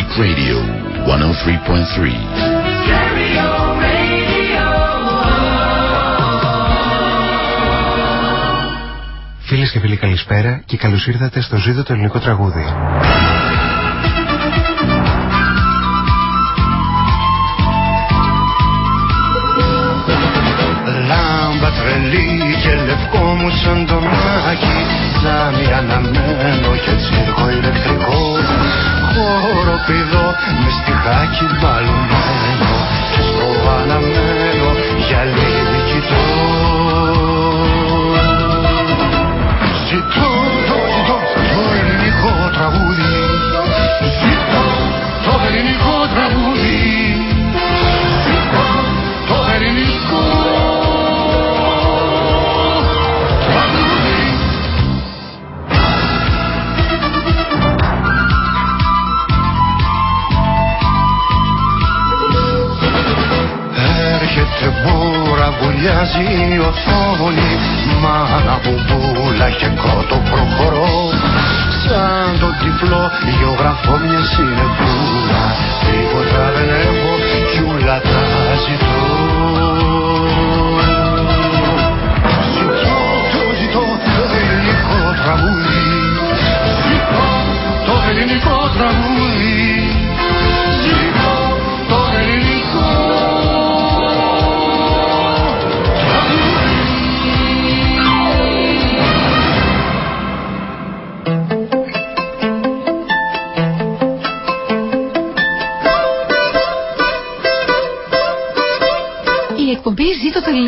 Greek Radio 103.3. Φίλες και φίλοι, καλησπέρα και καλώς ήρθατε στο ζήτο το ελληνικό τραγούδι. Λάμπα τρελή και λευκό μου σαν το μάκι Τζάμι αναμένο και τσίρκο ηλεκτρικό Χώρο πηδό με στιχάκι μπαλωμένο Και στο αναμένο γυαλί κοιτώ Ζητώ, το ζητώ, το ελληνικό τραγούδι. Ζητώ, το ελληνικό τραγούδι βουλιάζει η οθόνη Μάνα μπουμπούλα και κότο προχωρώ. Σαν το τυφλό γεωγραφώ μια συνεπούλα Τίποτα δεν έχω κι ούλα τα ζητώ. Ζητώ, το ζητώ, το ελληνικό τραγούδι. Ζητώ, το ελληνικό τραγούδι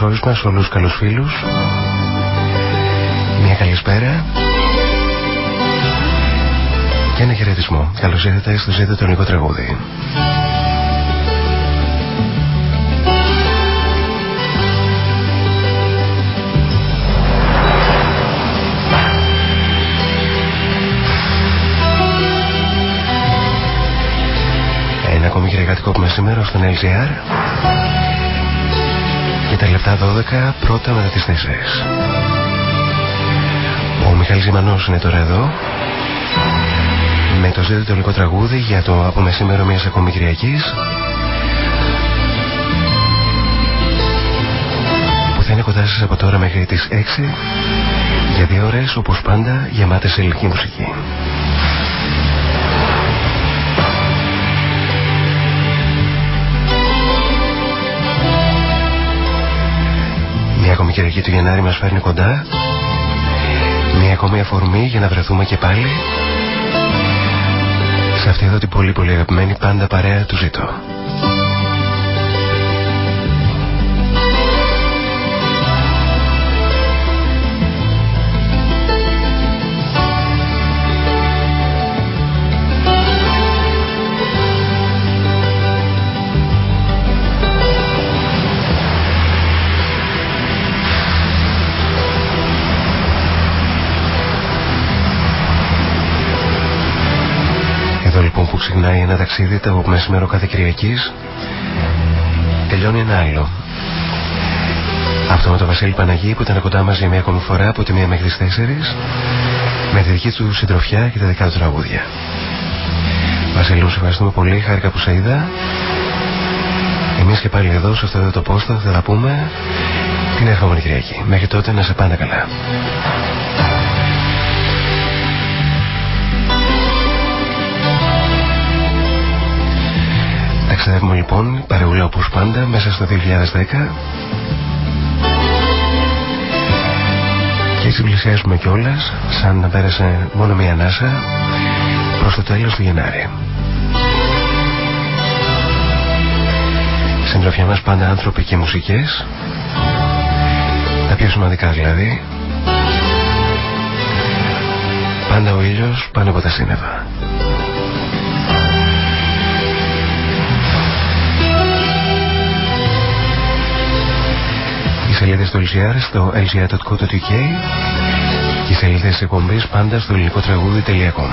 Ένα ζεστό καλωσόρισμα σε όλους τους καλούς φίλους. Μια καλησπέρα. Και ένα χαιρετισμό. Καλώς ήρθατε στο ζήτο το ελληνικό τραγούδι. Ένα ακόμη γυναικάτικο που σήμερα στον LGR και τα λεπτά 12 πρώτα μετά τις 4. Ο Μιχάλης Ζημανός είναι τώρα εδώ με το ζήτητο υλικό τραγούδι για το από μεσήμερο μιας ακόμη Κυριακής που θα είναι κοντά σας από τώρα μέχρι τις 6 για δύο ώρες όπως πάντα γεμάτες ελληνική μουσική. Κυριακή του Γενάρη μας φέρνει κοντά. Μια ακόμη αφορμή για να βρεθούμε και πάλι. Σε αυτή εδώ την πολύ πολύ αγαπημένη πάντα παρέα του ζητώ ξεκινάει ένα ταξίδι το μεσημέρο κάθε Κυριακής τελειώνει ένα άλλο. Αυτό με τον Βασίλη Παναγί που ήταν κοντά μας για μια ακόμη φορά από τη μία μέχρι τις τέσσερις με τη δική του συντροφιά και τα δικά του τραγούδια. Βασιλού, σε ευχαριστούμε πολύ, χάρηκα που σε είδα. Εμείς και πάλι εδώ, σε αυτό το πόστο, θα τα πούμε την ερχόμενη Κυριακή. Μέχρι τότε να σε πάνε καλά. Ταξιδεύουμε λοιπόν παρεούλα όπως πάντα μέσα στο 2010 και έτσι πλησιάζουμε κιόλας σαν να πέρασε μόνο μία ανάσα προς το τέλος του Γενάρη. Συντροφιά μας πάντα άνθρωποι και μουσικές τα πιο σημαντικά δηλαδή πάντα ο ήλιος πάνω από τα σύννεφα. Σελίδε του LCR στο lcr.co.uk και οι σελίδε τη εκπομπή πάντα στο ελληνικό τραγούδι.com.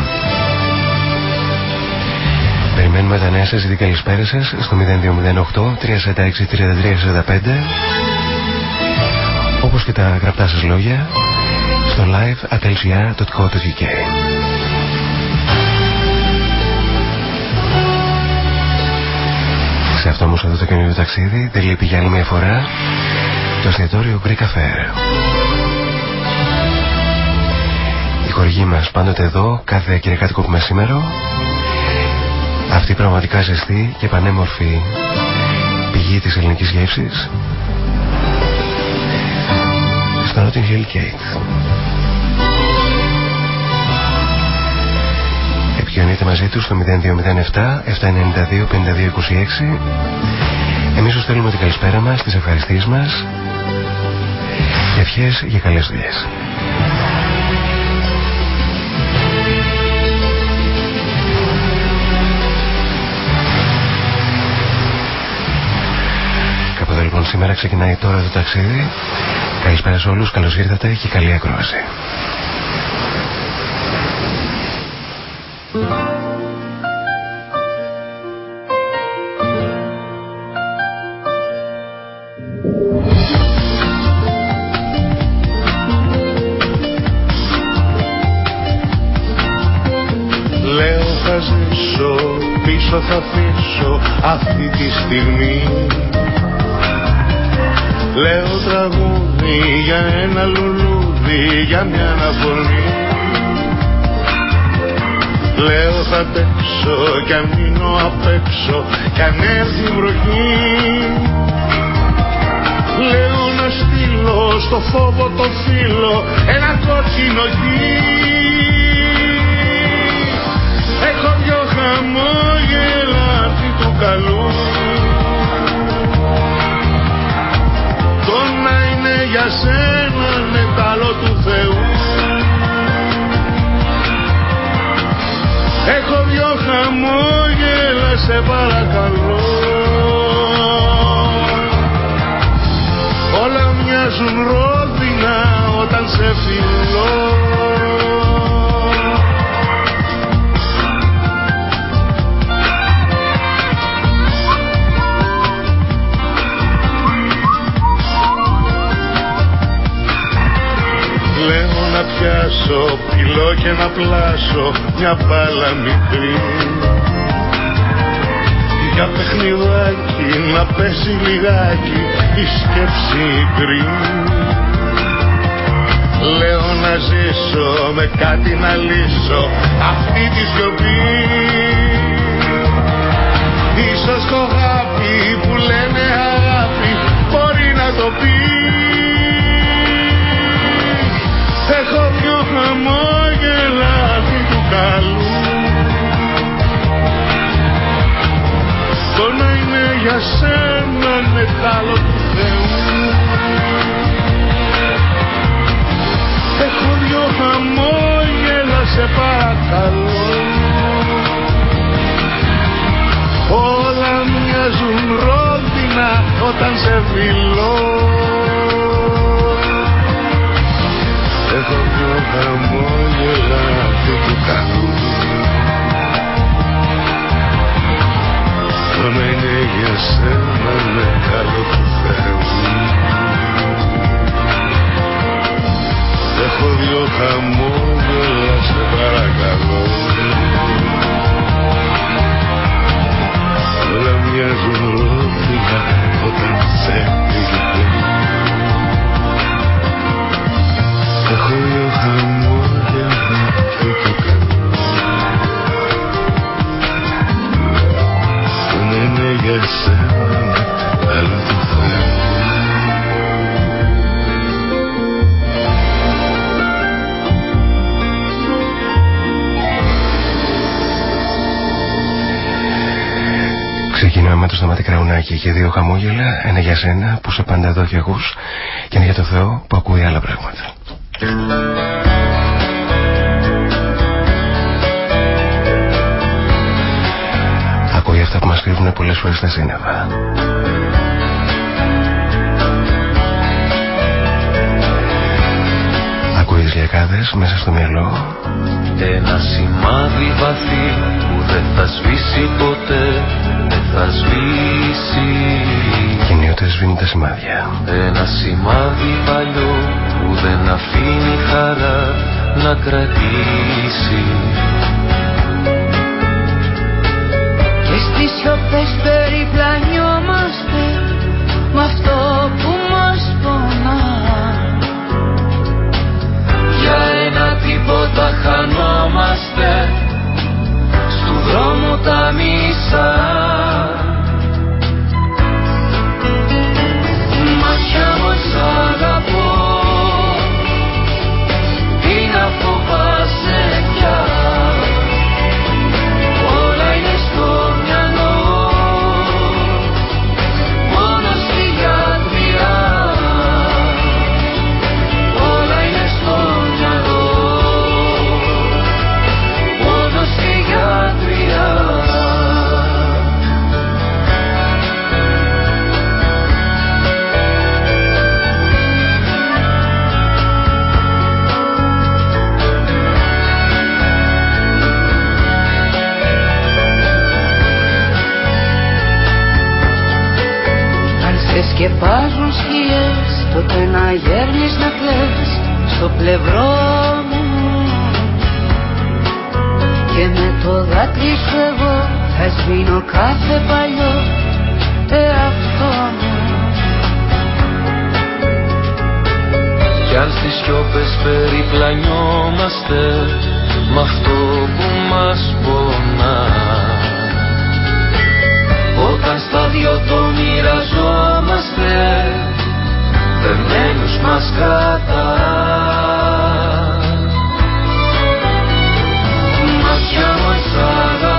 Περιμένουμε τα νέα σας ή καλησπέρα σας στο 0208 346 3345 όπως και τα γραπτά σας λόγια στο live at lcr.co.uk. Σε αυτό όμως εδώ το καινούριο ταξίδι δεν λείπει για άλλη μια φορά το εστιατόριο Greek Cafe. Η χορηγή μας πάντοτε εδώ, κάθε κυριακάτικο που μεσήμερο, αυτή πραγματικά ζεστή και πανέμορφη πηγή της ελληνικής γεύσης, στο Notting Hill Cake. Επικοινωνείτε μαζί τους στο 0207 792 5226 Εμείς σου στέλνουμε την καλησπέρα μας, τις ευχαριστίες μας και ευχές για καλές δουλειές. Κάποτε λοιπόν σήμερα ξεκινάει τώρα το ταξίδι. Καλησπέρα σε όλους, καλώς ήρθατε και καλή ακρόαση. Αυτή τη στιγμή Λέω τραγούδι για ένα λουλούδι, για μια αναβολή Λέω θα παίξω κι αν μείνω απ' έξω κι αν έρθει βροχή. Λέω να στείλω στο φόβο το φύλλο ένα κότσινο γη. Έχω δυο χαμόγελα αυτή του καλού. Το να είναι για σένα μετάλλο του Θεού. Έχω δυο χαμόγελα σε παρακαλώ. Όλα μοιάζουν ρόδινα όταν σε φιλώ να πιάσω πυλό και να πλάσω μια μπάλα μικρή. Για παιχνιδάκι να πέσει λιγάκι η σκέψη γκρι Λέω να ζήσω με κάτι να λύσω αυτή τη σιωπή. Ίσως το αγάπη που λένε αγάπη μπορεί να το πει δυο χαμόγελα και δύο χαμόγελα, ένα για σένα που σε πάντα εδώ και ακούς και ένα για το Θεό που ακούει άλλα πράγματα. Ακούει αυτά που μας κρύβουν πολλές φορές στα σύννεφα. Ακούει τις λιακάδες μέσα στο μυαλό. Ένα σημάδι βαθύ που δεν θα σβήσει ποτέ Δεν θα σβήσει. Και νιώτε σβήνουν τα σημάδια. Ένα σημάδι παλιό που δεν αφήνει χαρά να κρατήσει. Και στις σιωπές περιπλανιόμαστε με αυτό τίποτα χανόμαστε Στου δρόμου τα μισά σκεπάζουν σκιές τότε να γέρνεις να κλαις στο πλευρό μου. Και με το δάκρυ σου εγώ θα σβήνω κάθε παλιό εαυτό μου. Κι αν στις σιώπες περιπλανιόμαστε Μ' αυτό που μας πονά. Όταν στα δυο το μοιραζόμαστε Δεμένους μας κρατά. Μάτια μου σ'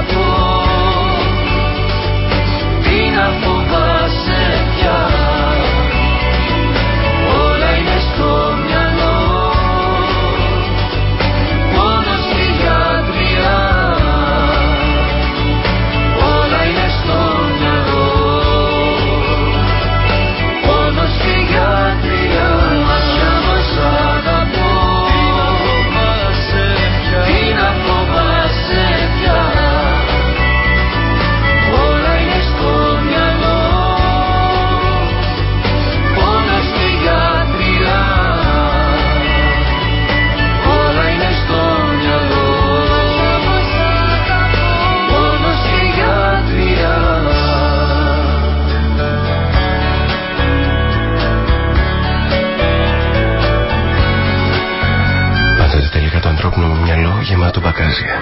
γεμάτο μπακάζια.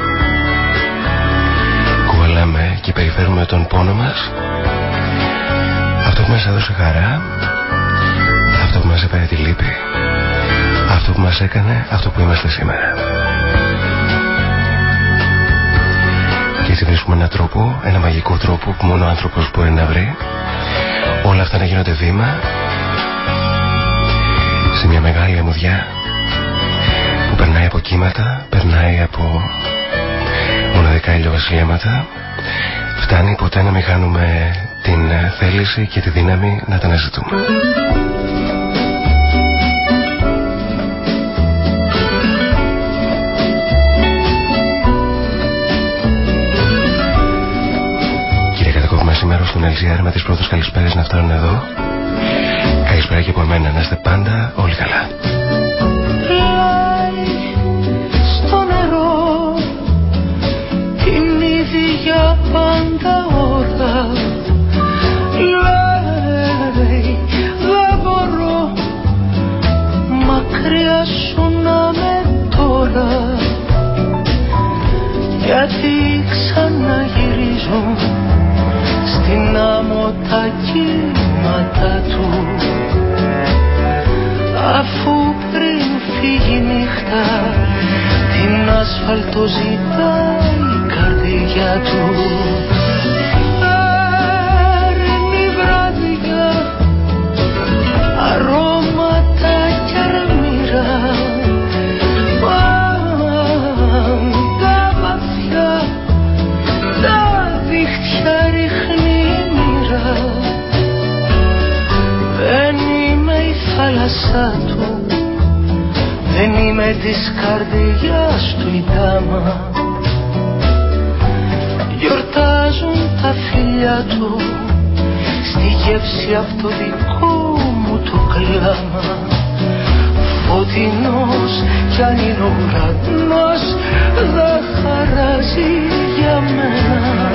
Κουβαλάμε και περιφέρουμε τον πόνο μας. Αυτό που μας έδωσε χαρά Αυτό που μας έφερε τη λύπη Αυτό που μας έκανε αυτό που είμαστε σήμερα. Και έτσι βρίσκουμε έναν τρόπο, ένα μαγικό τρόπο που μόνο ο άνθρωπος μπορεί να βρει. Όλα αυτά να γίνονται βήμα Σε μια μεγάλη αμμουδιά που περνάει από κύματα, περνάει από μοναδικά ηλιοβασιλέματα φτάνει ποτέ να μην χάνουμε την ε, θέληση και τη δύναμη να τα αναζητούμε. Κύριε Κατακόβημα, σήμερα στον LGR με τις πρώτες καλησπέρες να φτάνουν εδώ. Καλησπέρα και από εμένα, να είστε πάντα όλοι καλά. Την άσφαλτο ζητάει η καρδιά του της καρδιάς του η δάμα Γιορτάζουν τα φιλιά του Στη γεύση από το δικό μου το κλάμα. Φωτεινός κι αν είναι ο ουρανός Δεν χαράζει για μένα.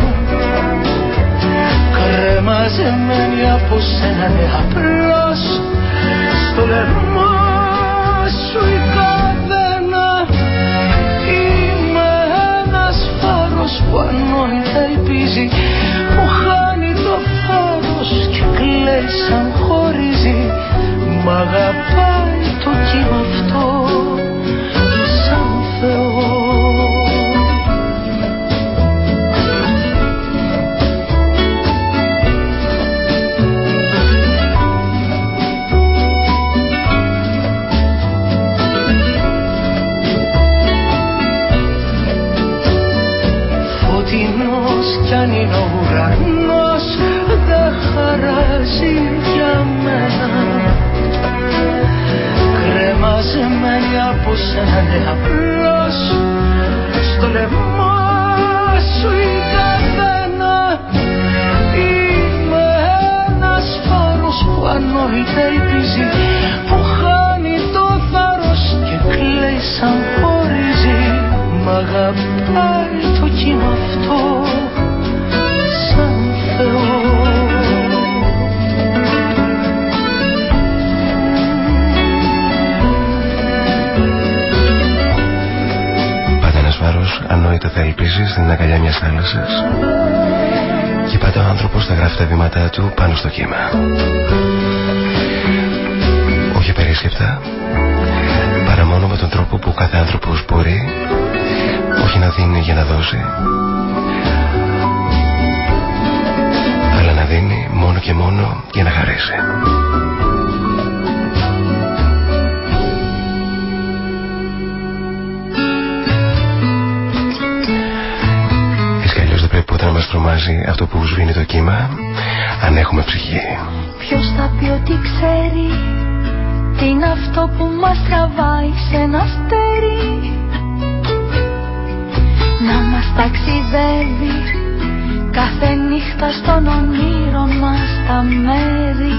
Κρεμαζεμένη από σένα ναι απλώς στο λαιμό φάρος που ανόητα ελπίζει Μου χάνει το φάρος και κλαίει σαν χωρίζει. Μ' αγαπάει το κύμα αυτό μιας θάλασσας και πάντα ο άνθρωπος θα γράφει τα βήματά του πάνω στο κύμα. Όχι απερίσκεπτα, παρά μόνο με τον τρόπο που κάθε άνθρωπος μπορεί όχι να δίνει για να δώσει αλλά να δίνει μόνο και μόνο για να χαρίσει. Τρομάζει αυτό που σβήνει το κύμα αν έχουμε ψυχή. Ποιος θα πει ότι ξέρει τι είναι αυτό που μας τραβάει σε ένα αστέρι; Να μας ταξιδεύει κάθε νύχτα στον όνειρο μας τα μέρη.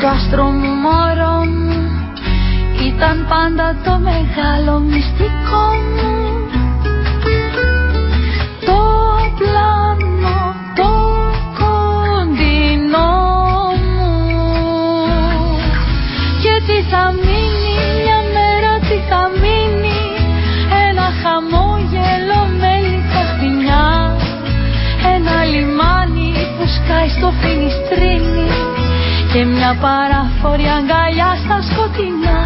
Το άστρο μου μωρό μου ήταν πάντα το μεγάλο μυστικό Και μια παράφορη αγκαλιά στα σκοτεινά.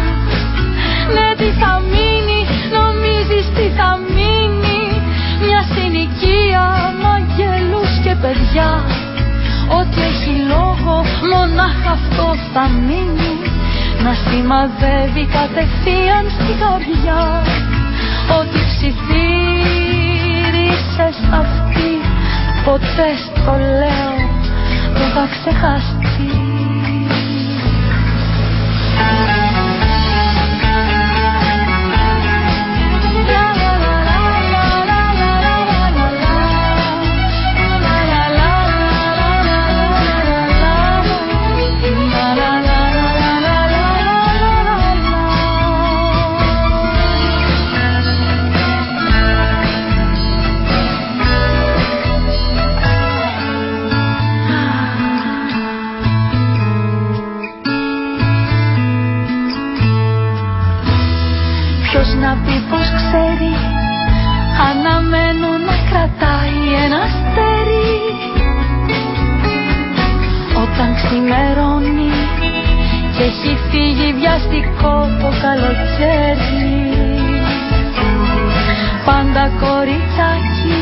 Ναι τι θα μείνει νομίζεις τι θα μείνει. Μια συνοικία με και παιδιά. Ό,τι έχει λόγο μονάχα αυτό θα μείνει. Να σημαδεύει κατευθείαν στην καρδιά. Ό,τι ψιθύρισες αυτή ποτέ στο λέω δεν θα ξεχαστεί ξημερώνει και έχει φύγει βιαστικό το καλοκαίρι. Πάντα κοριτσάκι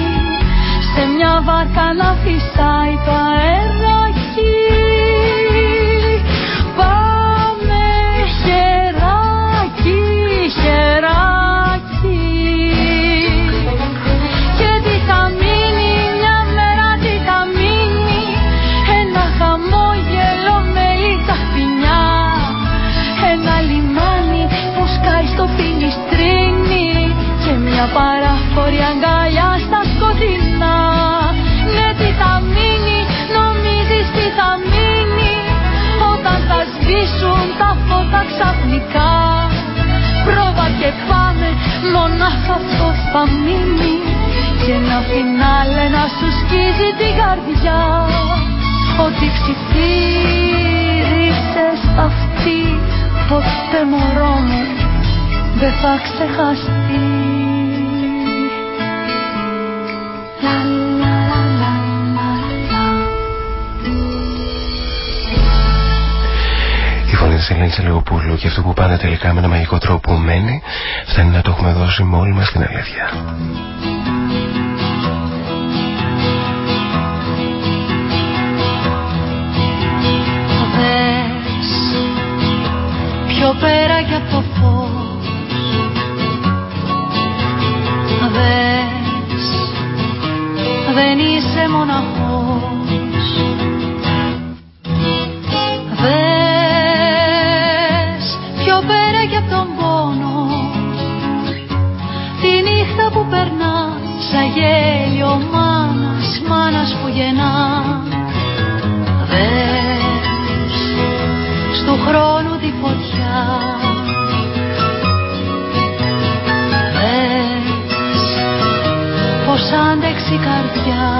σε μια βάρκα να φυσάει το αέρα ξαφνικά. Πρόβα και πάμε, μονάχα αυτό θα μείνει. Και ένα φινάλε να σου σκίζει την καρδιά. Ότι ξυπήρισες αυτή Ποτέ μωρό μου δεν θα ξεχαστείς. Σε Ελένη Σελεγοπούλου και αυτό που πάντα τελικά με ένα μαγικό τρόπο μένει φτάνει να το έχουμε δώσει με όλη μας την αλήθεια. Δες πιο πέρα για το φως. Δες δεν είσαι μοναχός η καρδιά.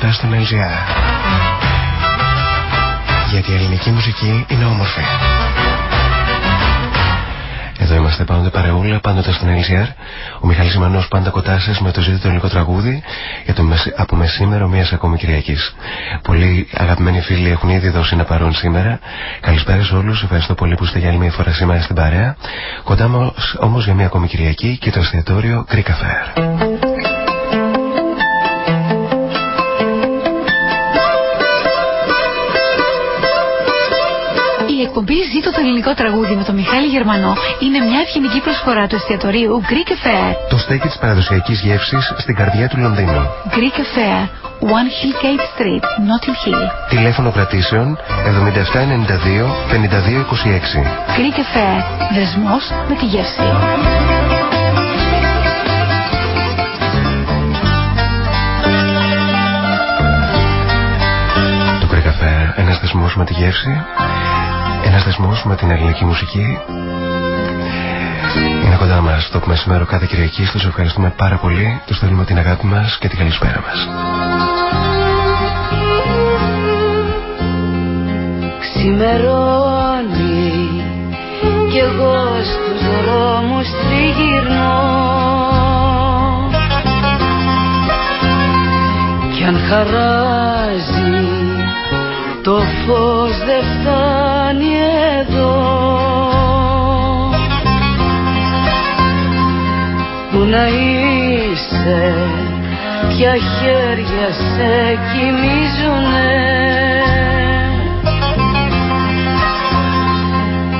4 με 7 στον LGR. Γιατί η ελληνική μουσική είναι όμορφη. Εδώ είμαστε πάντοτε παρεούλα, πάντοτε στην LGR. Ο Μιχάλης Ιμανός πάντα κοντά σας με το ζήτητο ελληνικό τραγούδι για το μεσ... από μεσήμερο μίας ακόμη Κυριακής. Πολλοί αγαπημένοι φίλοι έχουν ήδη δώσει ένα παρόν σήμερα. Καλησπέρα σε όλους, ευχαριστώ πολύ που είστε για άλλη μια φορά σήμερα στην παρέα. Κοντά μας όμως για μια ακόμη Κυριακή και το εστιατόριο Greek Affair. Η εκπομπή Ζήτω το ελληνικό τραγούδι με τον Μιχάλη Γερμανό είναι μια ευγενική προσφορά του εστιατορίου Greek Affair. Το στέκι της παραδοσιακής γεύσης στην καρδιά του Λονδίνου. Greek Affair, One Hill Gate Street, Notting Hill. Τηλέφωνο κρατήσεων 7792 5226. Greek Affair, δεσμός με τη γεύση. Το Greek Affair, ένας δεσμός με τη γεύση, ένας δεσμός με την ελληνική μουσική. Είναι κοντά μας το μεσημέρο κάθε Κυριακή. Τους ευχαριστούμε πάρα πολύ. Τους θέλουμε την αγάπη μας και την καλησπέρα μας. Ξημερώνει κι εγώ στους δρόμους τριγυρνώ κι αν χαράζει το φως δεν φτάνει εδώ. Πού να είσαι, ποια χέρια σε κοιμίζουνε.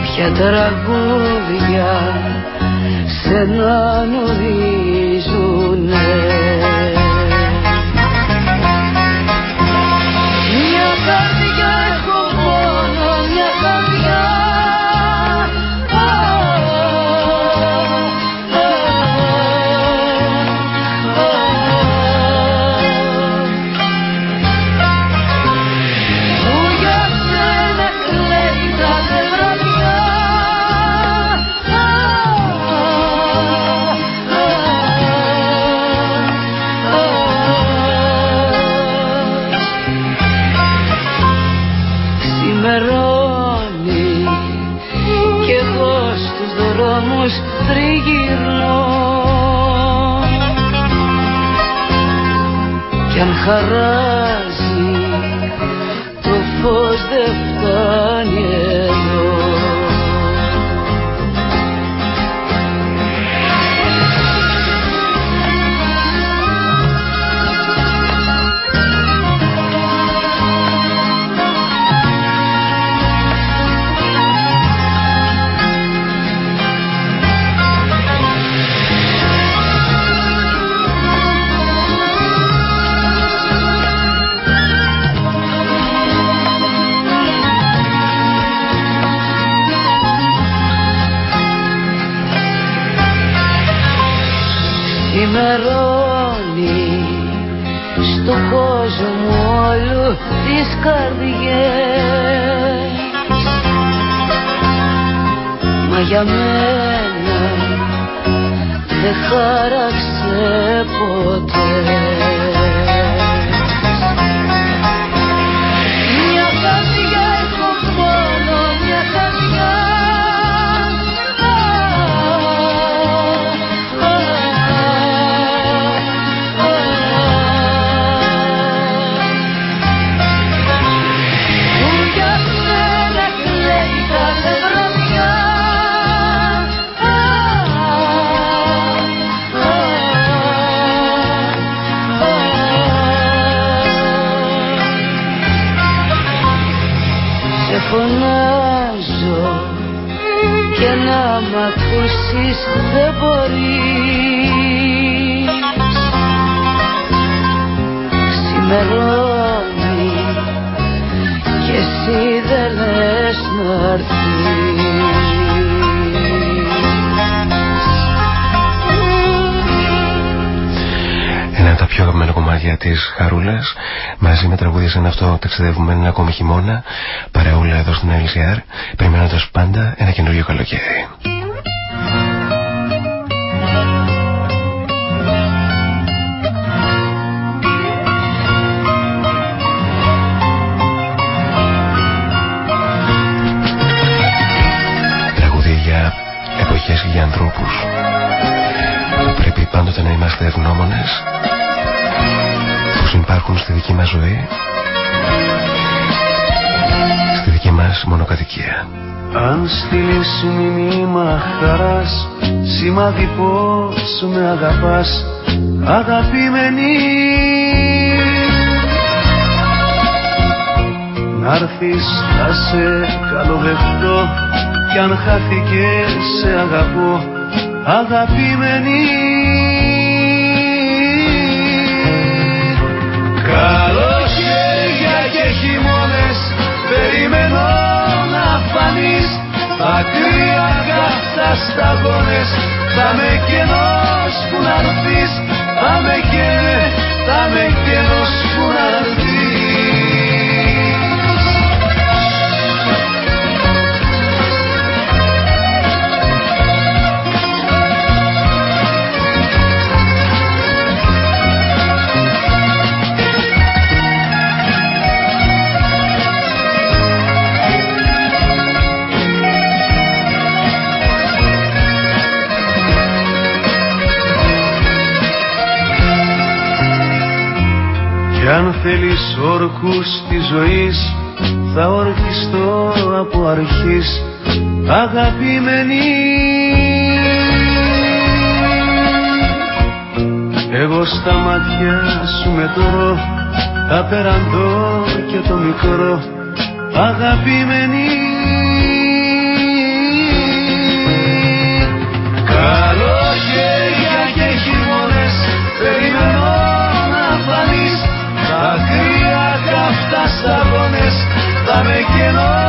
Ποια τραγούδια σε να νορίζουνε κι ταξιδεύουμε ένα ακόμη χειμώνα, παρεούλα εδώ στην LCR, περιμένοντας πάντα ένα καινούριο καλοκαίρι. για ανθρώπους που πρέπει πάντοτε να είμαστε ευγνώμονες που συμπάρχουν στη δική μας ζωή μας μονοκατοικία. Αν στείλεις μηνύμα χαράς σημάδι πως με αγαπάς αγαπημένη. Να'ρθεις θα σε καλοδεχτώ κι αν χάθηκες σε αγαπώ αγαπημένη. Καλοκαίρια και χειμώνες περιμένω να φανείς Ακραία καυτά σταγόνες. Θα με κενός που να Θα με καίνε, θα με κενός θέλεις όρκους της ζωής θα ορκιστώ από αρχής αγαπημένη. Εγώ στα μάτια σου μετρώ απεραντώ και το μικρό αγαπημένη Θα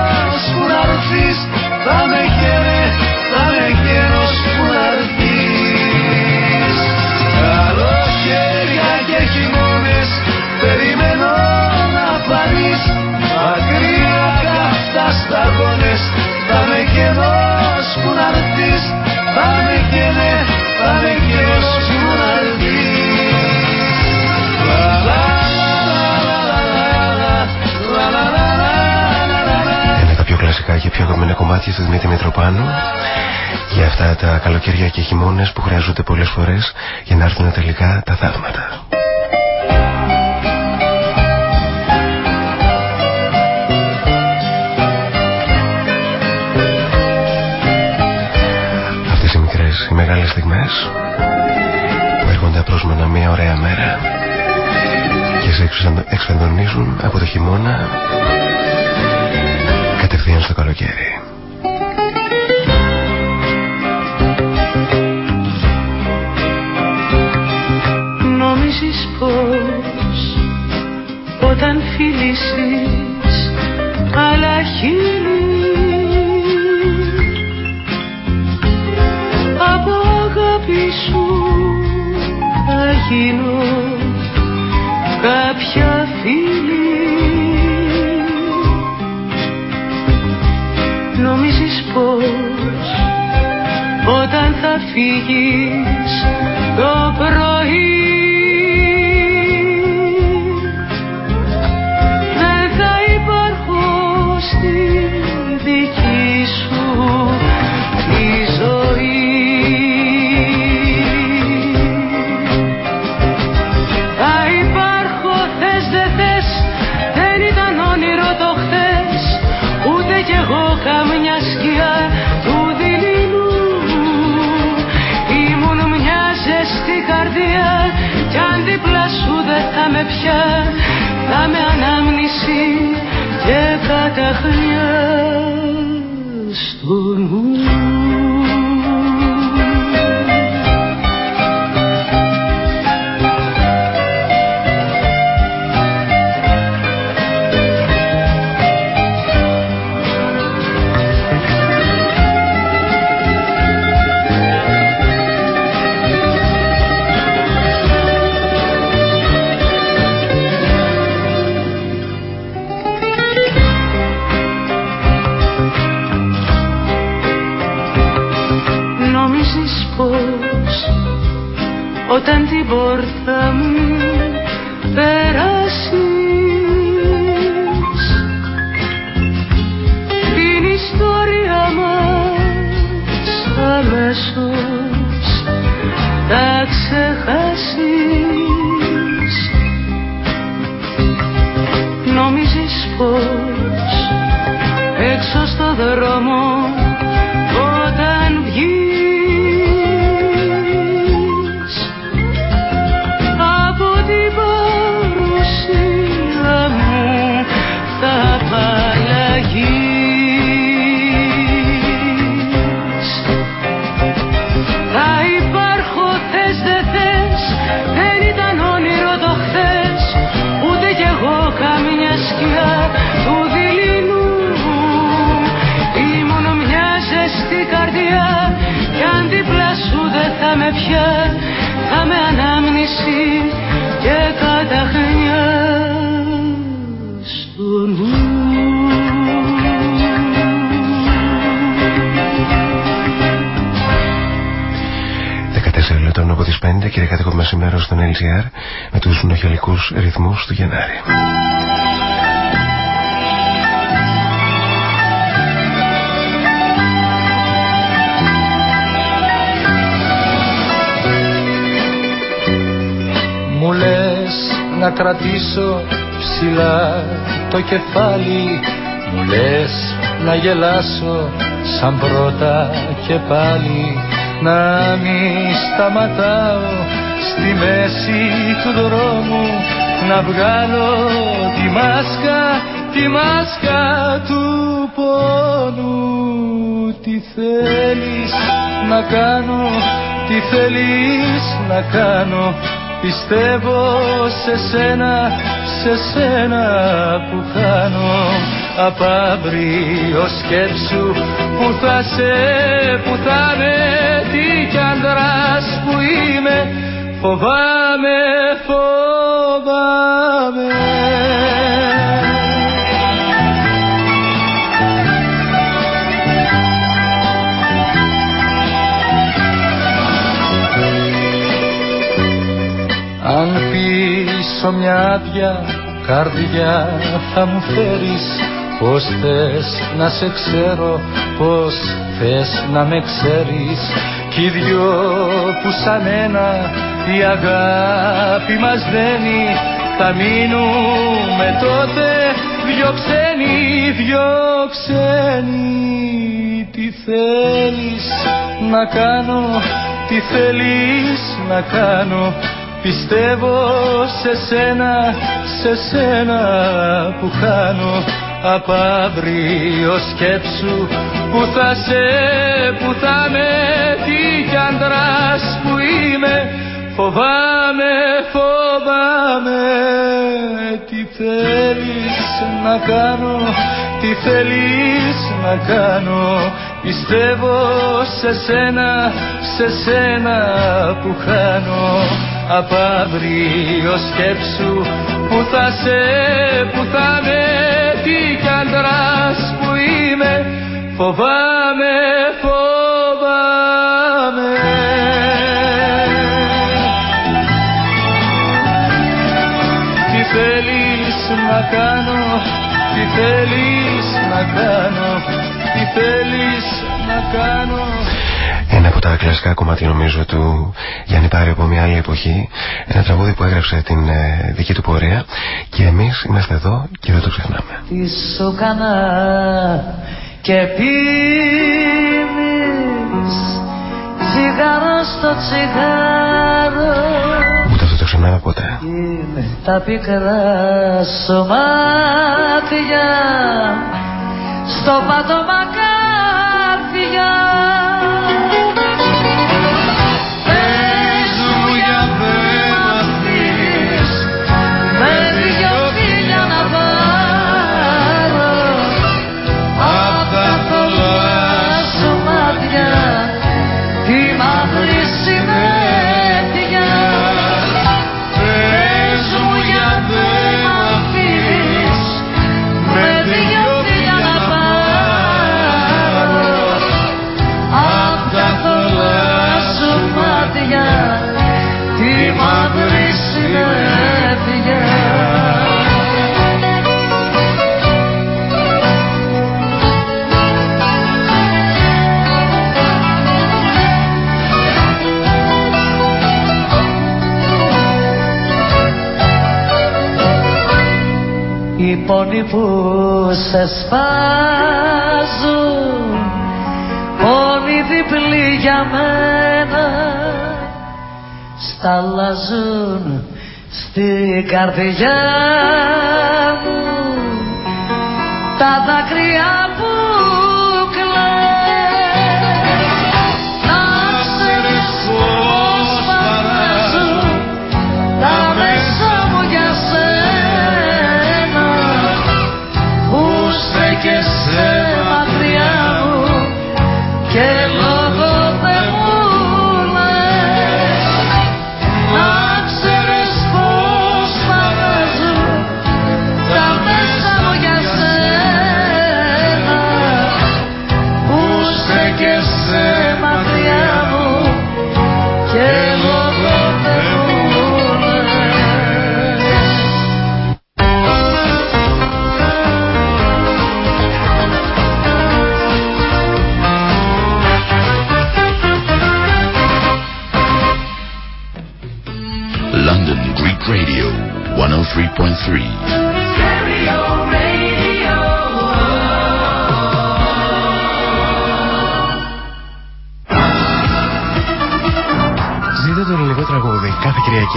κλασικά και πιο αγαπημένα κομμάτια του Δημήτρη Μητροπάνου για αυτά τα καλοκαίρια και χειμώνες που χρειάζονται πολλές φορές για να έρθουν τελικά τα θαύματα. Αυτές οι μικρές, οι μεγάλες στιγμές που έρχονται απρόσμενα μια ωραία μέρα και σε εξφενδονίζουν από το χειμώνα κατευθείαν στο καλοκαίρι. Να κρατήσω ψηλά το κεφάλι. Μου λες να γελάσω σαν πρώτα και πάλι. Να μη σταματάω στη μέση του δρόμου. Να βγάλω τη μάσκα, τη μάσκα του πόνου. Τι θέλεις να κάνω, τι θέλεις να κάνω πιστεύω σε σένα, σε σένα που χάνω. Απ' αύριο σκέψου που θα σε, που θα με τι κι αντράς που είμαι. Φοβάμαι, φοβάμαι Αν πίσω μια άδεια καρδιά θα μου φέρεις. Πώς θες να σε ξέρω, πώς θες να με ξέρεις. Κι οι δυο που σαν ένα η αγάπη μας δένει θα μείνουμε τότε δυο ξένοι, δυο ξένοι. Τι θέλεις να κάνω, τι θέλεις να κάνω Πιστεύω σε σένα, σε σένα που χάνω απ' αύριο σκέψου που θα σε, που θα με τι κι αντράς που είμαι. Φοβάμαι, φοβάμαι Τι θέλεις να κάνω Τι θέλεις να κάνω. Πιστεύω σε σένα Σε σένα που χάνω Απ' αύριο σκέψου Που θα σε, που θα με Τι κι αντράς που είμαι Φοβάμαι, φοβάμαι να κάνω, τι θέλεις να κάνω, τι θέλεις να κάνω. Ένα από τα κλασικά κομμάτια νομίζω του Γιάννη Πάρη από μια άλλη εποχή. Ένα τραγούδι που έγραψε την ε, δική του πορεία. Και εμείς είμαστε εδώ και δεν το ξεχνάμε. Τι σου κάνα και πίνεις Τσιγάρο στο τσιγάρο. Ξεχνάμε ποτέ. Είναι τα πικρά σου μάτια. Στο πάτωμα πόνοι που σε σπάζουν πόνοι διπλοί για μένα σταλαζούν στην καρδιά μου. Τα δάκρυα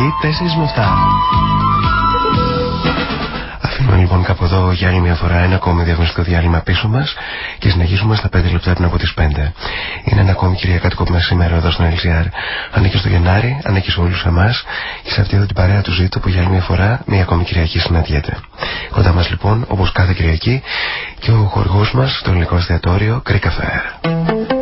Κυριακή 4 με 7. Αφήνουμε λοιπόν κάπου εδώ για άλλη μια φορά ένα ακόμη διαγνωστικό διάλειμμα πίσω μας και συνεχίζουμε στα 5 λεπτά πριν από τις 5. Είναι ένα ακόμη Κυριακάτικο που σήμερα εδώ στον LCR. Ανήκει στο Γενάρη, ανήκει σε όλους εμάς και σε αυτή εδώ την παρέα του ζήτω που για άλλη μια φορά μια ακόμη Κυριακή συναντιέται. Κοντά μας λοιπόν, όπως κάθε Κυριακή, και ο χορηγός μας, το ελληνικό εστιατόριο Greek Affair.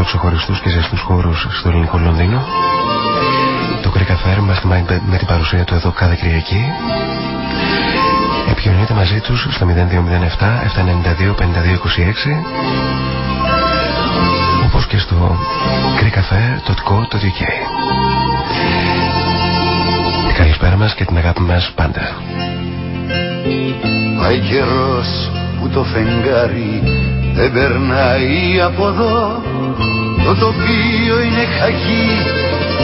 Πιο ξεχωριστούς και ζεστούς χώρους στο ελληνικό Λονδίνο. Το Greek Affair μας θυμάει με την παρουσία του εδώ κάθε Κυριακή. Επικοινωνείτε μαζί τους στο 0207 792 5226 όπως και στο greekaffair.co.uk Την καλησπέρα μας και την αγάπη μας πάντα. Πάει καιρός που το φεγγάρι δεν περνάει από εδώ το τοπίο είναι χακί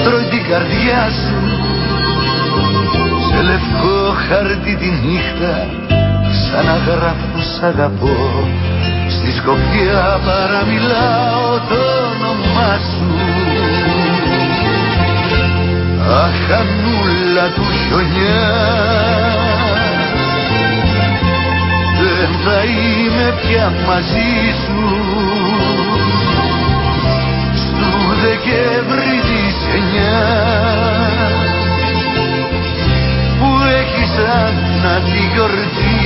τρώει την καρδιά σου. Σε λευκό χαρτί τη νύχτα σαν να γράφω σ' αγαπώ στη σκοπιά παραμιλάω το όνομά σου. Αχανούλα του χιονιά δεν θα είμαι πια μαζί σου Δεκέμβρη της εννιά που έχεις σαν να τη γιορτή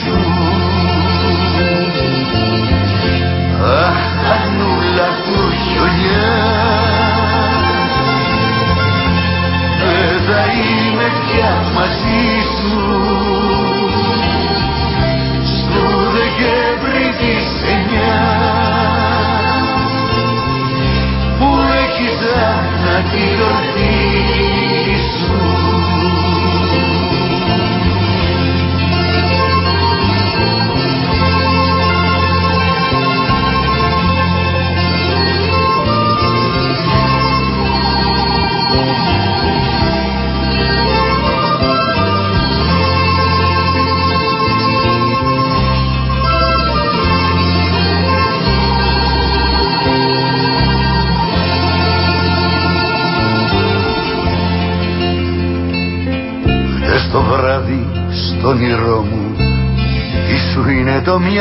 σου Αχ, ανούλα του χιονιάς. Δεν θα είμαι πια μαζί σου να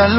al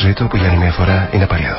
ζωή του που για μια φορά είναι πάλι εδώ.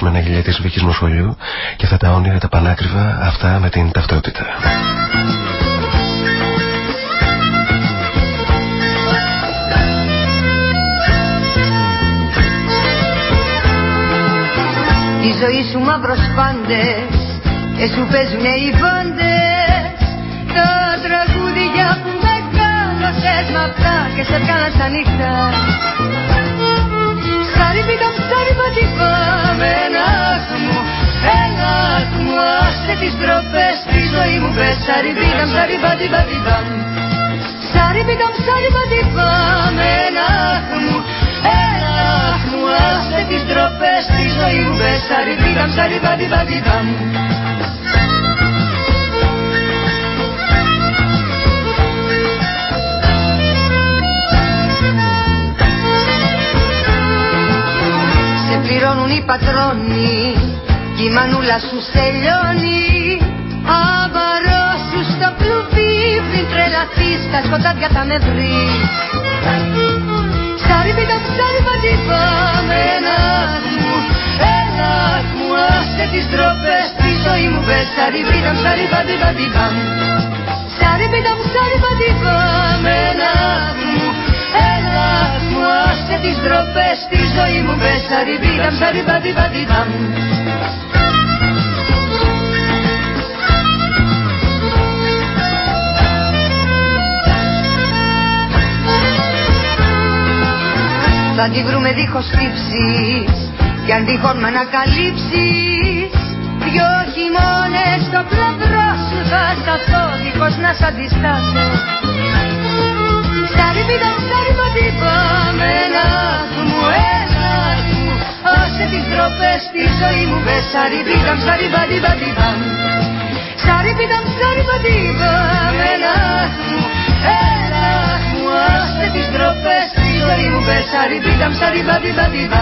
Λατρεμένα σκουριασμένα γυλιά της Βίκης μου σχολείου και αυτά τα όνειρα τα πανάκριβα αυτά με την ταυτότητα. Τη ζωή σου μαύρος πάντες και σου παίζουνε οι πάντες Τα τραγούδια που μεγάλωσες μ' αυτά και σε βγάλαν στα νύχτα Σάρι πίτα σάρι πατήπα με αχ μου Έλα μου άσε τις τροπές στη ζωή μου πες Σάρι πίτα σάρι πατήπα Σάρι πίτα σάρι πατήπα με αχ μου Έλα μου άσε τις τροπές στη ζωή μου πες Σάρι πίτα σάρι πατήπα Σε πληρώνουν οι πατρόνοι κι η μανούλα σου σε λιώνει Αβαρό σου στο κλουβί πριν τρελαθείς τα σκοτάδια θα με βρεις. Σάρι πίτα ψάρι πατήπα με ένα μου Ένα μου άσε τις τροπές στη ζωή μου πες. Σάρι πίτα ψάρι πατήπα Σάρι πίτα ψάρι πατήπα με ένα μου Έλα μου άσε τις τροπές στη ζωή μου πες Σάρι πίτα ψάρι πατήπα Θα τη βρούμε δίχως τύψεις Κι αν τυχόν με ανακαλύψεις. Δυο χειμώνες στο πλευρό σου θα σταθώ Δίχως να σ' αντισταθώ Σάρι πίτα, σάρι πατήπα με ένα μου, ένα μου Άσε τις τροπές στη ζωή μου πες Σάρι πίτα, σάρι πατήπα Σάρι πίτα, σάρι πατήπα με ένα μου, ένα μου Άσε τις τροπές στη ζωή μου πες Σάρι πίτα, σάρι πατήπα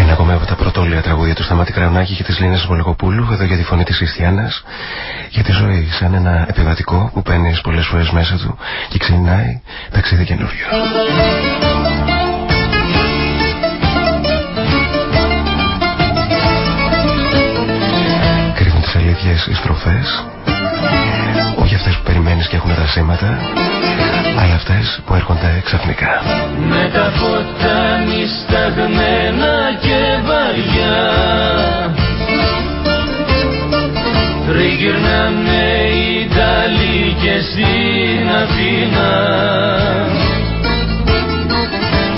Ένα ακόμα από τα πρωτόλια τραγούδια του Σταμάτη Κραουνάκη και της Λίνας Βολογοπούλου εδώ για τη φωνή της Χριστιανάς για τη ζωή σαν ένα επιβατικό που παίρνεις πολλές φορές μέσα του και ξεκινάει ταξίδι καινούριο. Κρύβουν τις αλήθειες οι στροφές όχι αυτές που περιμένεις και έχουν τα σήματα αλλά αυτές που έρχονται ξαφνικά. με τα ποτάμι σταγμένα και βαριά Τριγυρνάμε οι Ιταλοί και στην Αθήνα.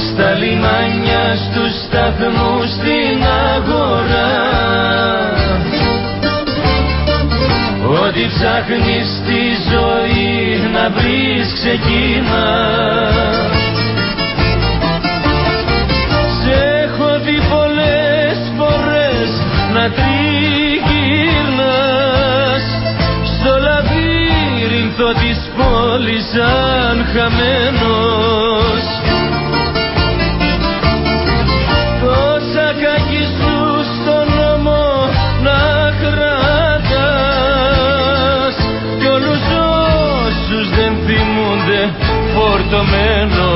Στα λιμάνια, στους σταθμούς, στην αγορά. Ό,τι ψάχνεις στη ζωή να βρεις ξεκίνα. Σε έχω δει πολλές φορές να τριγυρνάς λαβύρινθο της πόλης σαν χαμένος. Τόσα κακή σου στον νόμο να κρατάς. Κι όλους όσους δεν θυμούνται φορτωμένος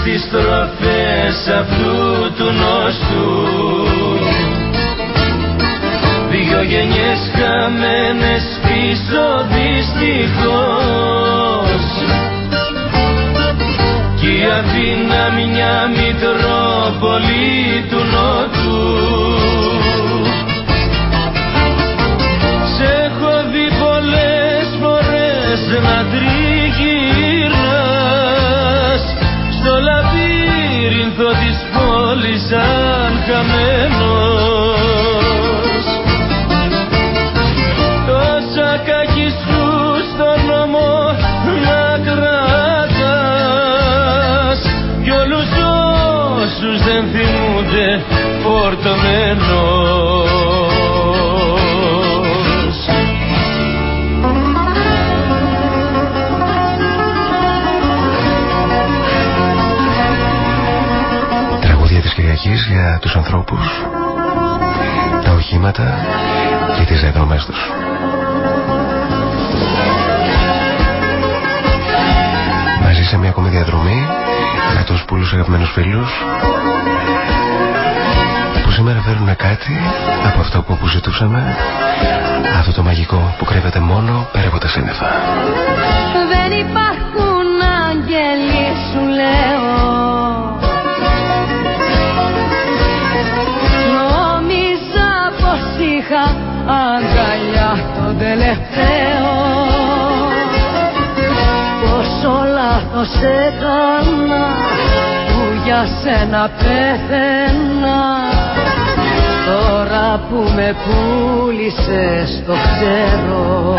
στις στροφές αυτού του νόστου Δυο γενιές χαμένες πίσω δυστυχώς. Κι η Αθήνα μια μητρόπολη του Νότου. Σε έχω δει πολλές φορές να χαμένος Τόσα κακή σου στον νόμο να κρατάς. Κι όλους όσους δεν θυμούνται φορτωμένος ανθρώπους, τα οχήματα και τις διαδρομές τους. Μαζί σε μια ακόμη διαδρομή με τους πολλούς αγαπημένους φίλους που σήμερα φέρνουν κάτι από αυτό που αποζητούσαμε αυτό το μαγικό που κρύβεται μόνο πέρα από τα σύννεφα. Δεν υπάρχουν λάθος έκανα που για σένα πέθαινα. Τώρα που με πούλησες το ξέρω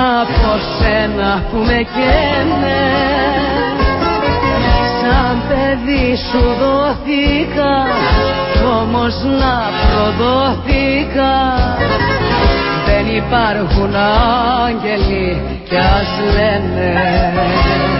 από σένα που με καίνε. Σαν παιδί σου δόθηκα όμως να προδόθηκα. Δεν υπάρχουν άγγελοι κι ας λένε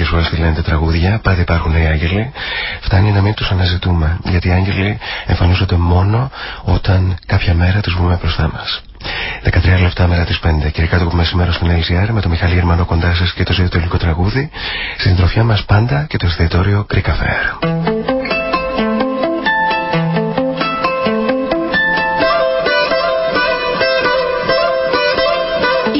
μην ακούτε μερικές φορές τι λένε τα τραγούδια, πάντα υπάρχουν οι άγγελοι. Φτάνει να μην τους αναζητούμε, γιατί οι άγγελοι εμφανίζονται μόνο όταν κάποια μέρα τους βγούμε μπροστά μας. 13 λεπτά μέρα τις 5. Κυρικά το πούμε σήμερα στην LCR με τον Μιχάλη Γερμανό κοντά σας και το ζήτητο τελικό τραγούδι. Στην τροφιά μας πάντα και το εστιατόριο Greek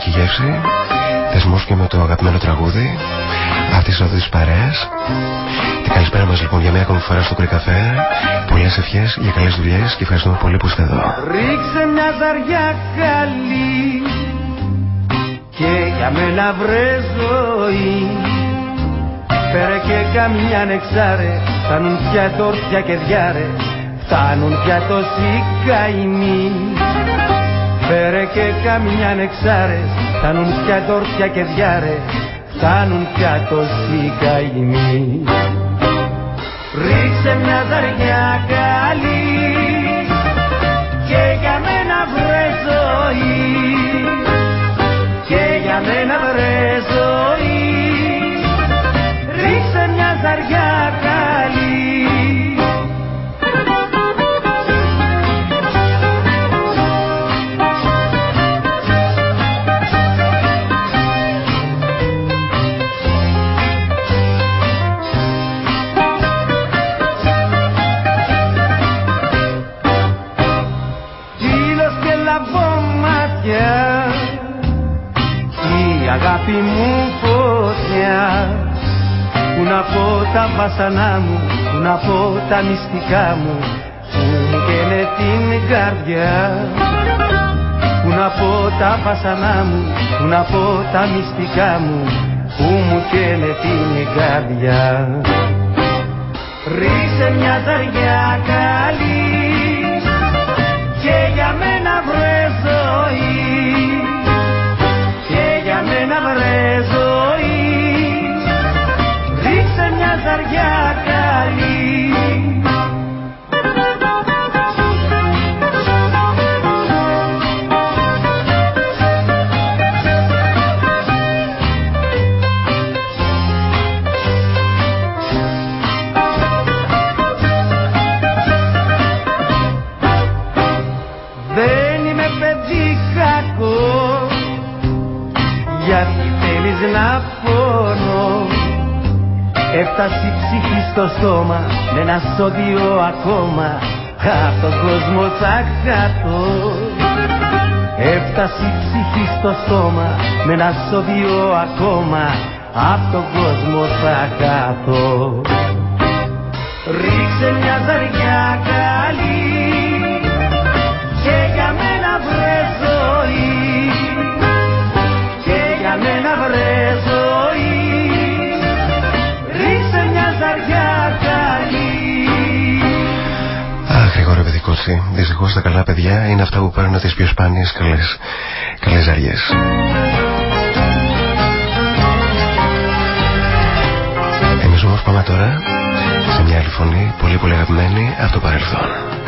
Greek Affair, δεσμός με την ελληνική κυριακή γεύση. Θεσμός και με το αγαπημένο τραγούδι αυτή της οδή παρέας. Την καλησπέρα μας λοιπόν για μια ακόμη φορά στο Κρυκαφέ. Πολλές ευχές για καλές δουλειές και ευχαριστούμε πολύ που είστε εδώ. Ρίξε μια ζαριά καλή και για μένα βρε ζωή. Φέρε και καμιά νεξάρε, φτάνουν πια τόρτια και διάρε, φτάνουν πια τόσοι καημοί. Φέρε και καμιά νεξάρε, φτάνουν πια τόρτια και διάρε, φτάνουν πια τόσοι καημοί. Ρίξε μια ζαριά καλή και για μένα βρε ζωή. Και για μένα βρε ζωή. Ρίξε μια ζαριά καλή αγάπη μου φωτιά. Που να πω τα βάσανά μου που να πω τα μυστικά μου. Που μου καίνε την καρδιά. Που να πω τα βάσανά μου που να πω τα μυστικά μου. Που μου καίνε την καρδιά. Ρίξε μια ζαριά καλή Έφτασε η ψυχή στο στόμα Με ένα σώδιο ακόμα Απ' τον κόσμο θα κάτω Έφτασε η ψυχή στο στόμα Με ένα σώδιο ακόμα Απ' τον κόσμο θα κάτω Ρίξε μια ζαριά καλή και για μένα βρε ζωή Γρηγόρη Παιδικότσι, δυστυχώς τα καλά παιδιά είναι αυτά που παίρνουν τις πιο σπάνιες καλές καλές ζαριές. Εμείς όμως πάμε τώρα σε μια άλλη φωνή πολύ πολύ αγαπημένη από το παρελθόν.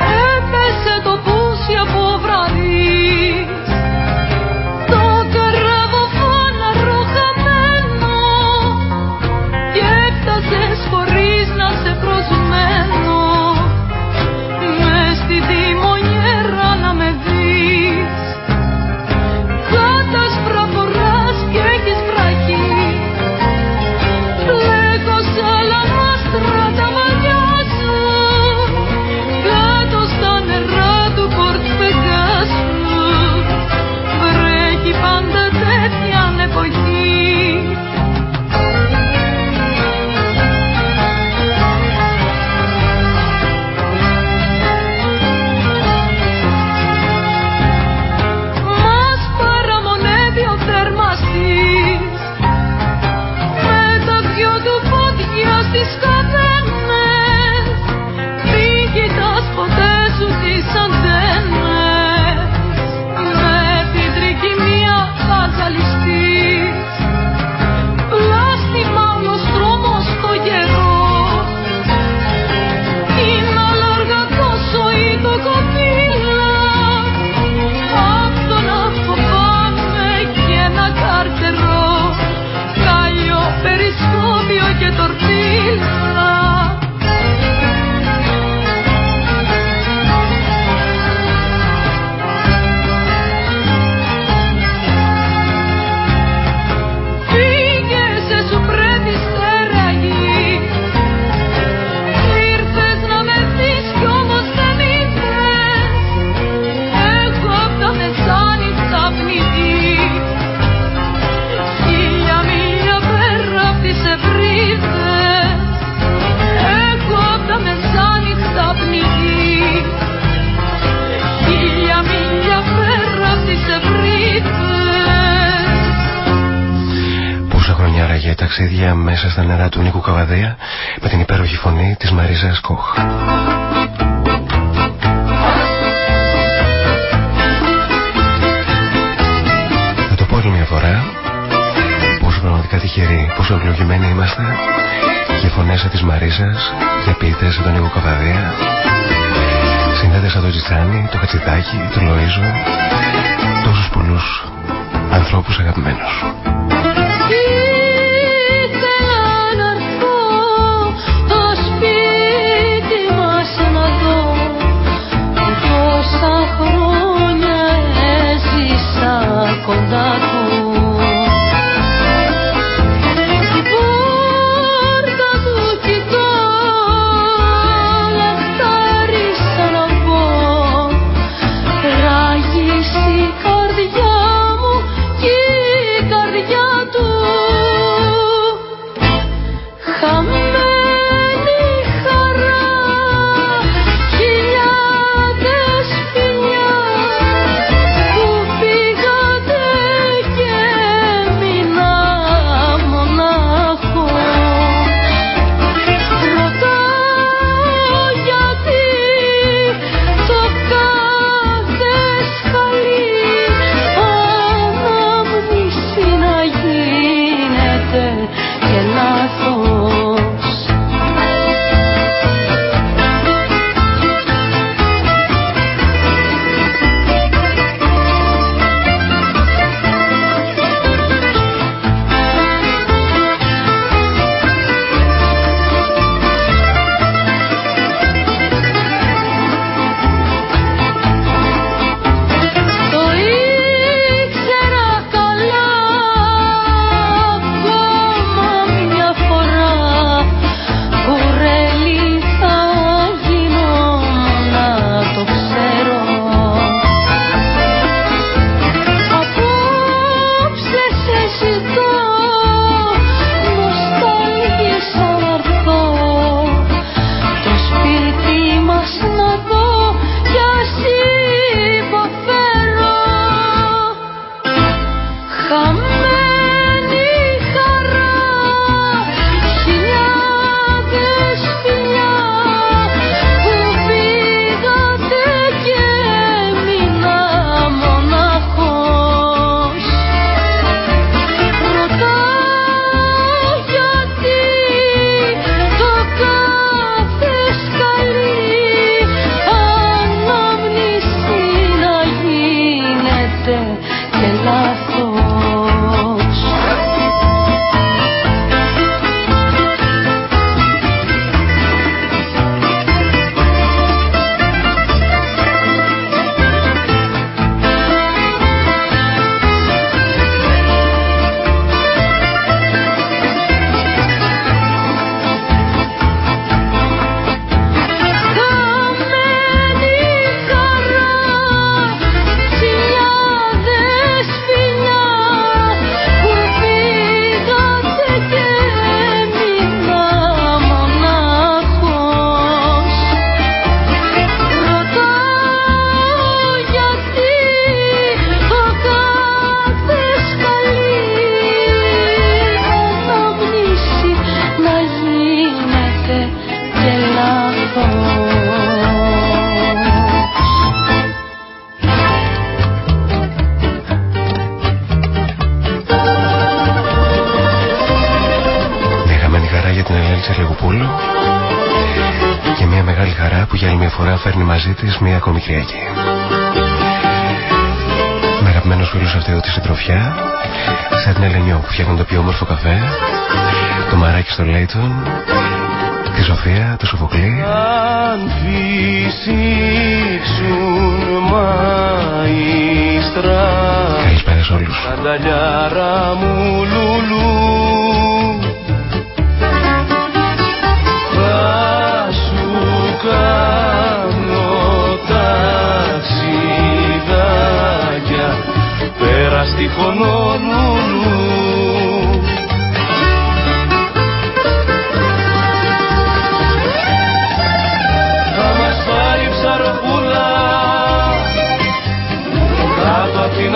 прощайте.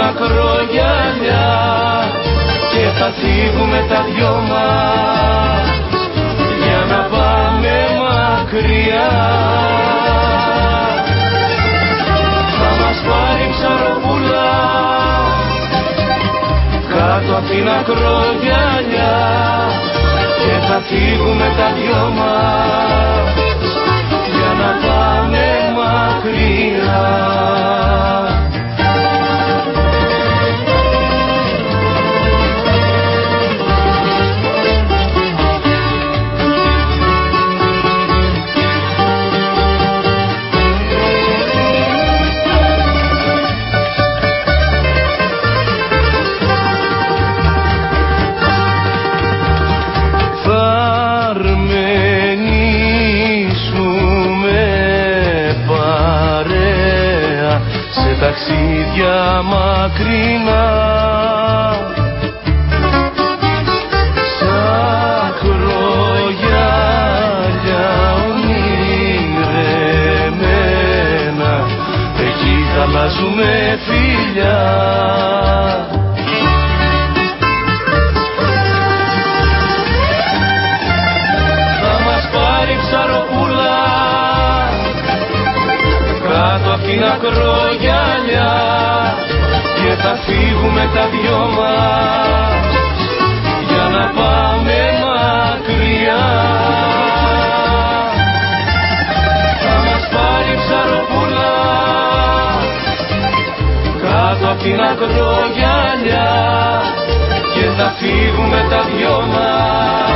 μακρογιαλιά και θα φύγουμε τα δυο μας για να πάμε μακριά. Θα μας πάρει ψαροπούλα κάτω από την ακρογιαλιά και θα φύγουμε τα δυο μας για να πάμε μακριά. Ταξίδια μακρινά. Σαν κρογιάλια ονειρεμένα. Εκεί θα αλλάζουμε φιλιά. Θα μας πάρει ψαροπούλα. Κάτω απ' την ακρογιάλια θα φύγουμε τα δυο μας για να πάμε μακριά. Θα μας πάρει ψαροπούλα κάτω απ' την ακρογιαλιά και θα φύγουμε τα δυο μας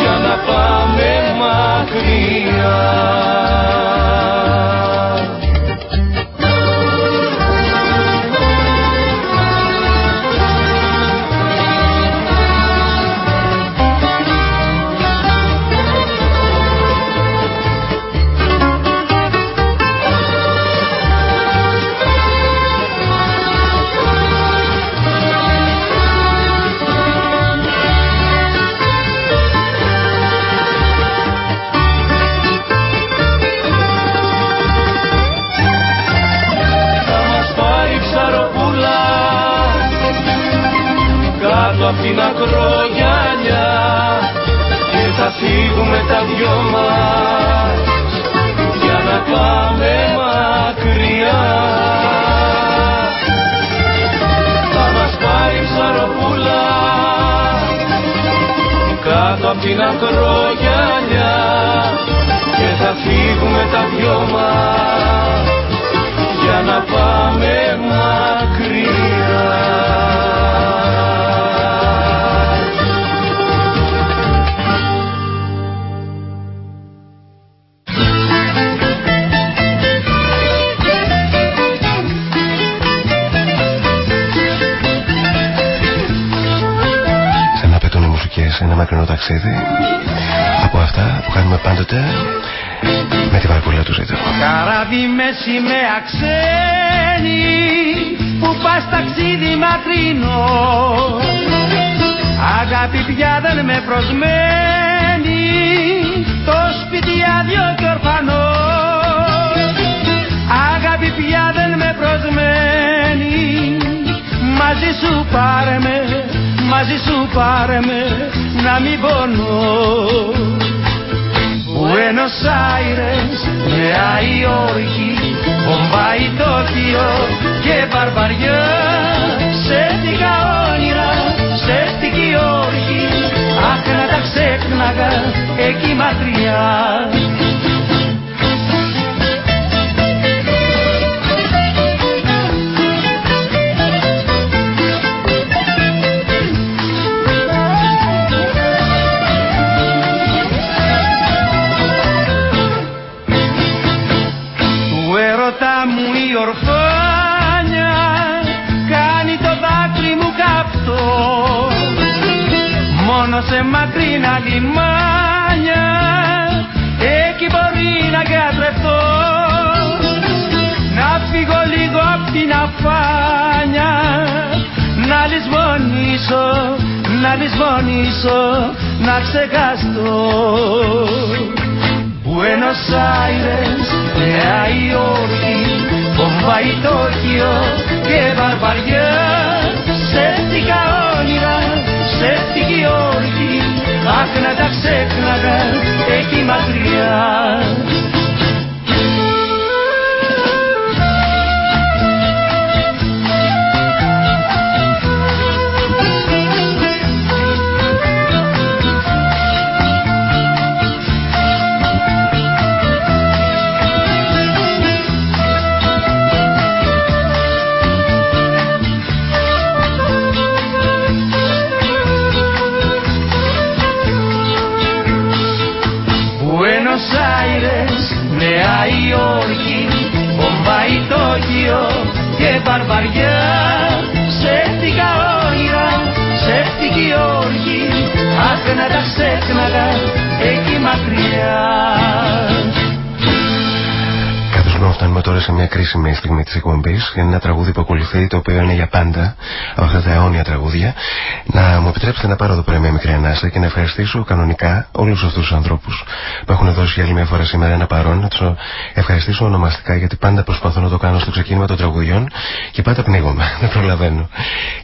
για να πάμε μακριά την ακρογιαλιά και θα φύγουμε τα δυο μας για να πάμε μακριά. Θα μας πάρει ψαροπούλα κάτω απ' την ακρογιαλιά και θα φύγουμε τα δυο μας για να πάμε μακριά μακρινό ταξίδι. Από αυτά που κάνουμε πάντοτε με τη βαρκούλα του ζήτου. Καράβι με σημαία ξένη που πας ταξίδι μακρινό. Αγάπη πια δεν με προσμένει το σπίτι άδειο και ορφανό. Αγάπη πια δεν με προσμένει μαζί σου πάρε με μαζί σου πάρε με να μην πονώ. Buenos Aires, Νέα Υόρκη, Μπομπάι, Τόκιο και Μπαρμπαριά Σε τυχα όνειρα, σε τυχη όρκη, αχ να τα ξέχναγα εκεί μακριά μόνο σε μακρινά λιμάνια εκεί μπορεί να γιατρευτώ να φύγω λίγο απ' την αφάνια. Να λησμονήσω, να λησμονήσω, να ξεχαστώ. Buenos Aires, Νέα Υόρκη, Μπομπάι, Τόκιο και Βαρβαριά τα ξέχναγα εκεί μακριά. Νέα Υόρκη, Μπομπάι, Τόκιο και Βαρβαριά. Ψεύτικα όνειρα, ψεύτικη όργη αχ να τα ξέχναγα εκεί μακριά. Φτάνουμε τώρα σε μια κρίσιμη στιγμή της εκπομπής. Είναι ένα τραγούδι που ακολουθεί, το οποίο είναι για πάντα από αυτά τα αιώνια τραγούδια. Να μου επιτρέψετε να πάρω εδώ πέρα μια μικρή ανάσα και να ευχαριστήσω κανονικά όλους αυτούς τους ανθρώπους που έχουν δώσει για άλλη μια φορά σήμερα ένα παρόν. Να τους ευχαριστήσω ονομαστικά γιατί πάντα προσπαθώ να το κάνω στο ξεκίνημα των τραγουδιών και πάντα πνίγομαι. Δεν προλαβαίνω.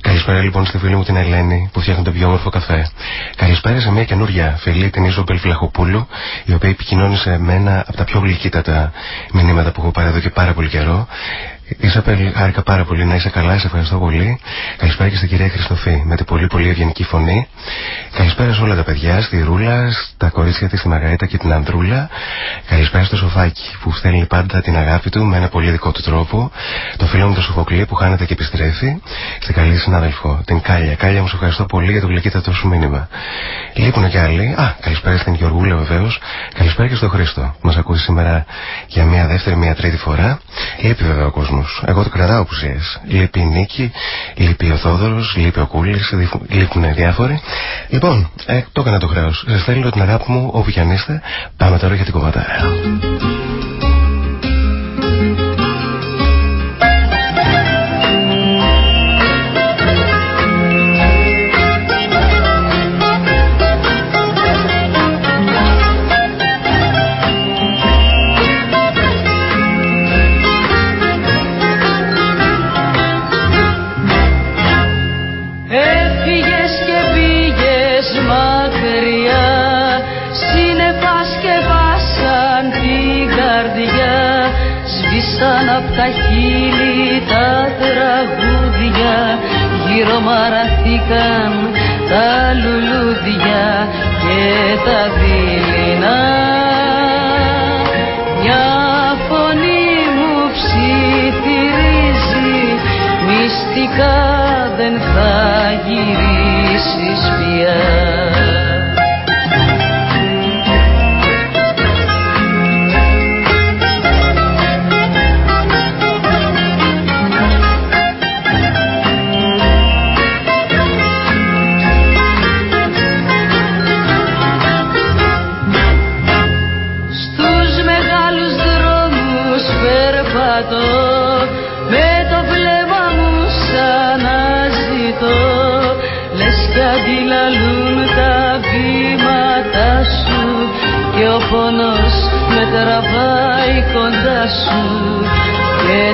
Καλησπέρα λοιπόν στη φίλη μου την Ελένη που φτιάχνει τον πιο όμορφο καφέ. Καλησπέρα σε μια καινούρια φίλη την Ιζομπελ Φλαχοπούλου η οποία επικοινώνησε με ένα από τα πιο γλυκύτατα μηνύματα που έχω πάρει εδώ και πάρα πολύ καιρό Ισαπέλ, χάρηκα πάρα πολύ να είσαι καλά, σε ευχαριστώ πολύ. Καλησπέρα και στην κυρία Χριστοφή με την πολύ πολύ ευγενική φωνή. Καλησπέρα σε όλα τα παιδιά, στη Ρούλα, στα κορίτσια της, στη Μαργαρίτα και την Ανδρούλα. Καλησπέρα στο Σοφάκι που στέλνει πάντα την αγάπη του με ένα πολύ δικό του τρόπο. Το φίλο μου το Σοφοκλή που χάνεται και επιστρέφει. Στην καλή συνάδελφο, την Κάλια. Κάλια μου σε ευχαριστώ πολύ για το γλυκύτατο σου μήνυμα. Λείπουν και άλλοι. Α, καλησπέρα στην Γιωργούλα βεβαίως. Καλησπέρα και στον Χρήστο. Μας ακούσει σήμερα για μια δεύτερη, μια τρίτη φορά. Λείπει βέβαια ο κόσμος εγώ το κρατάω που ζεις. Λείπει η Νίκη, λείπει ο Θόδωρος, λείπει ο Κούλης, λείπουν διάφοροι. Λοιπόν, ε, το έκανα το χρέος. Σας θέλω την αγάπη μου όπου κι αν είστε. Πάμε τώρα για την κομματάρα.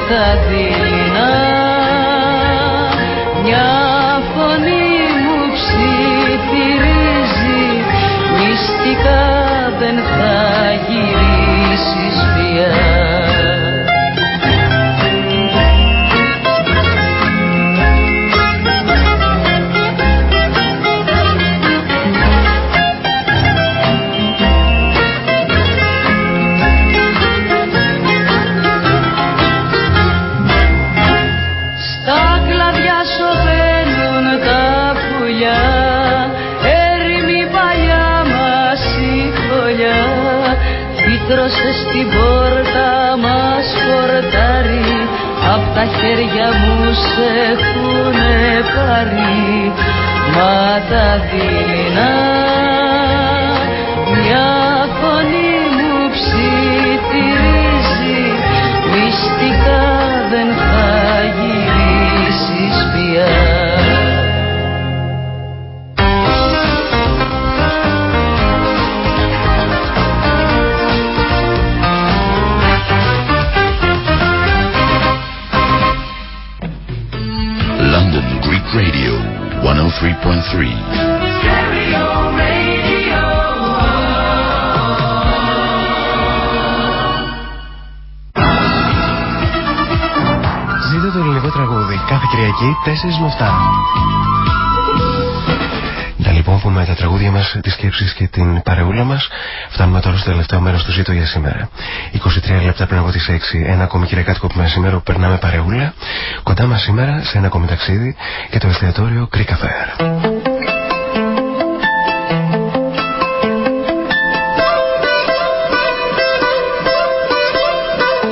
Τα δειλινά μια φωνή μου ψιθυρίζει μυστικά δεν θα γυρίσεις πια χέρια μου σε έχουνε πάρει. Μα τα δειλινά μια φωνή μου ψιθυρίζει. Μυστικά δεν θα γυρίσεις πια 103.3. Ζείτε το ελληνικό τραγούδι κάθε Κυριακή 4 με 7. Να λοιπόν πούμε τα τραγούδια μας, τις σκέψεις και την παρεούλα μας. Φτάνουμε τώρα στο τελευταίο μέρος του ζήτω για σήμερα. 23 λεπτά πριν από τις 6 Ένα ακόμη κυριακάτικο που σήμερα που περνάμε παρεούλα. Κοντά μας σήμερα σε ένα ακόμη ταξίδι Και το εστιατόριο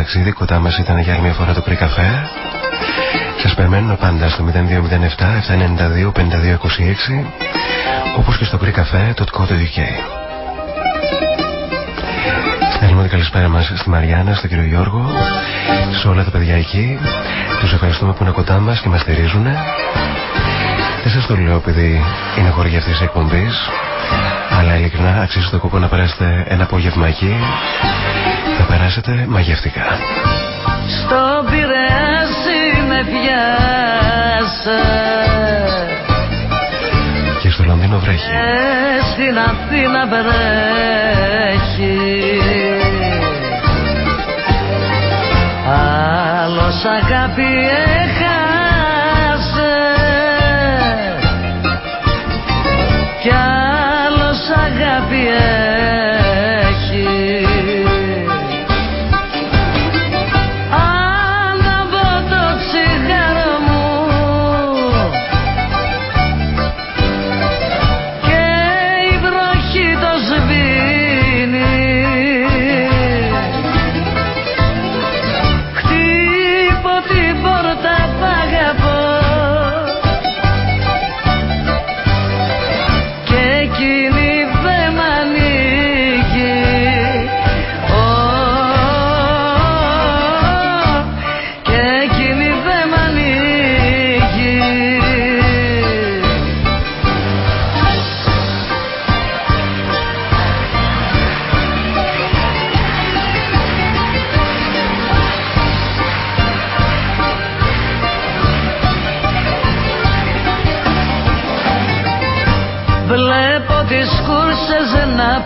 Ταξίδι κοντά μας ήταν για άλλη μια φορά το Κρυκαφέ σας περιμένουμε πάντα στο 0207 792 5226 όπως και στο κρυκαφέ.co.uk Στέλνουμε την καλησπέρα μας στη Μαριάννα, στον κύριο Γιώργο σε όλα τα παιδιά εκεί. Τους ευχαριστούμε που είναι κοντά μας και μας στηρίζουν δεν σας το λέω επειδή είναι χωρί αυτής της εκπομπής αλλά ειλικρινά αξίζει το κόπο να περάσετε ένα απόγευμα εκεί θα περάσετε μαγευτικά. Στο Πειραιά πιάσε. Και στο Λονδίνο βρέχει. Και στην Αθήνα βρέχει. Άλλος αγάπη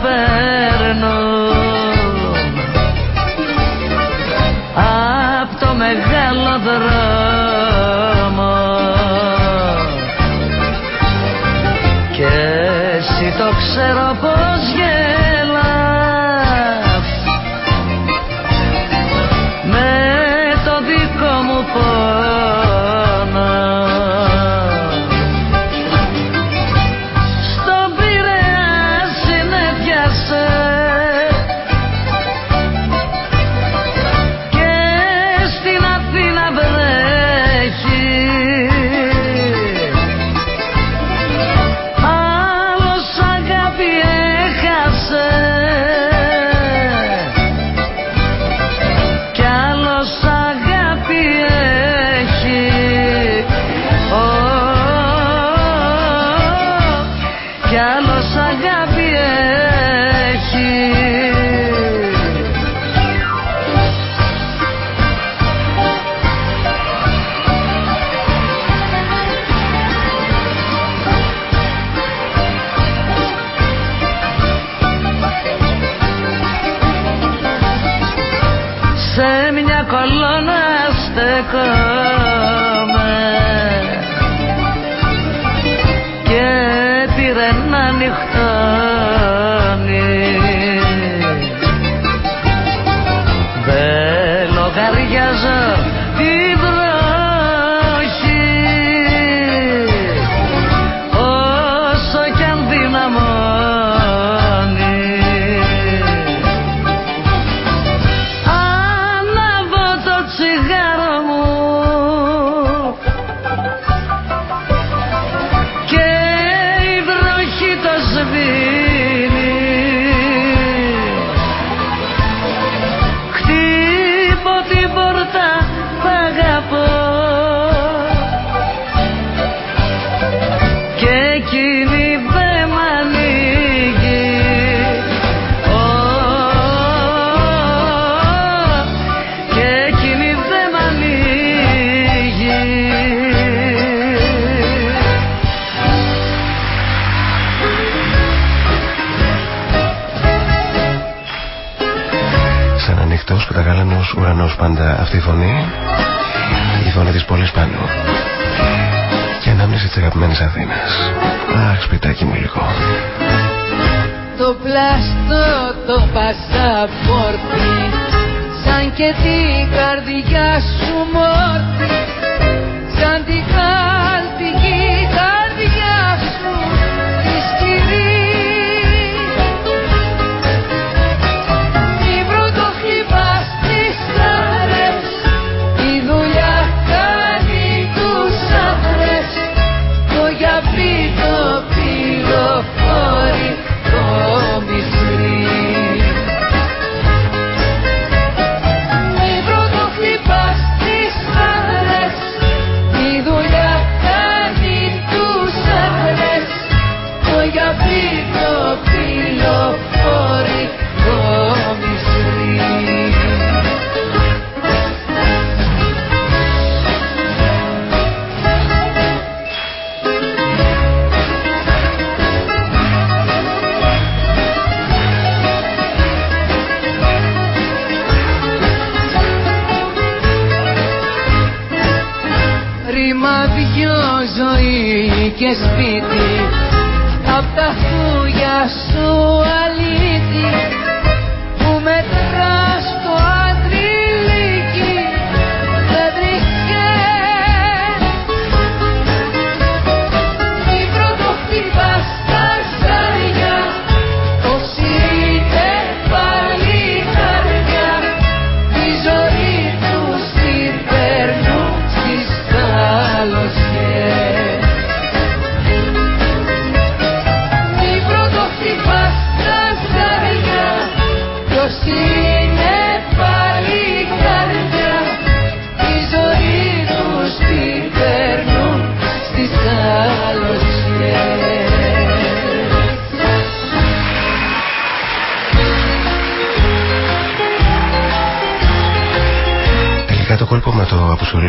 παίρνω. Από το μεγάλο δρόμο. Και εσύ το ξέρω πως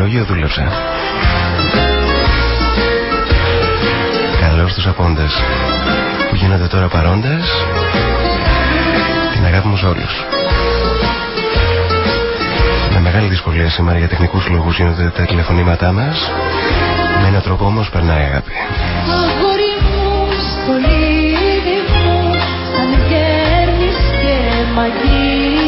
Υπουργείο δούλεψα. Καλώς τους απόντες που γίνονται τώρα παρόντες την αγάπη μου σε όλους. Με μεγάλη δυσκολία σήμερα για τεχνικούς λόγους γίνονται τα τηλεφωνήματά μας με έναν τρόπο όμως περνάει αγάπη. Αγόρι μου, στολίδι μου, σαν γέρνεις και μαγείς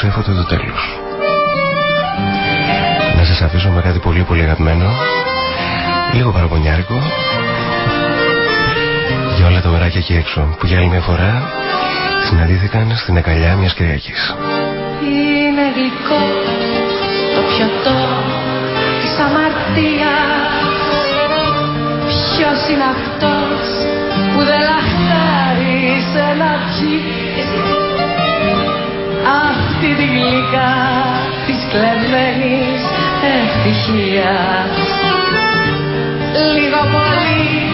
ξέφωτε το τέλος. Να σας αφήσω με κάτι πολύ πολύ αγαπημένο, λίγο παραπονιάρικο, για όλα τα μεράκια εκεί έξω που για άλλη μια φορά συναντήθηκαν στην αγκαλιά μιας Κυριακής. Είναι γλυκό το πιωτό της αμαρτίας Ποιος είναι αυτός που δεν λαχτάρει σε να πιει τη γλυκά της κλεμμένης ευτυχίας. Λίγο πολύ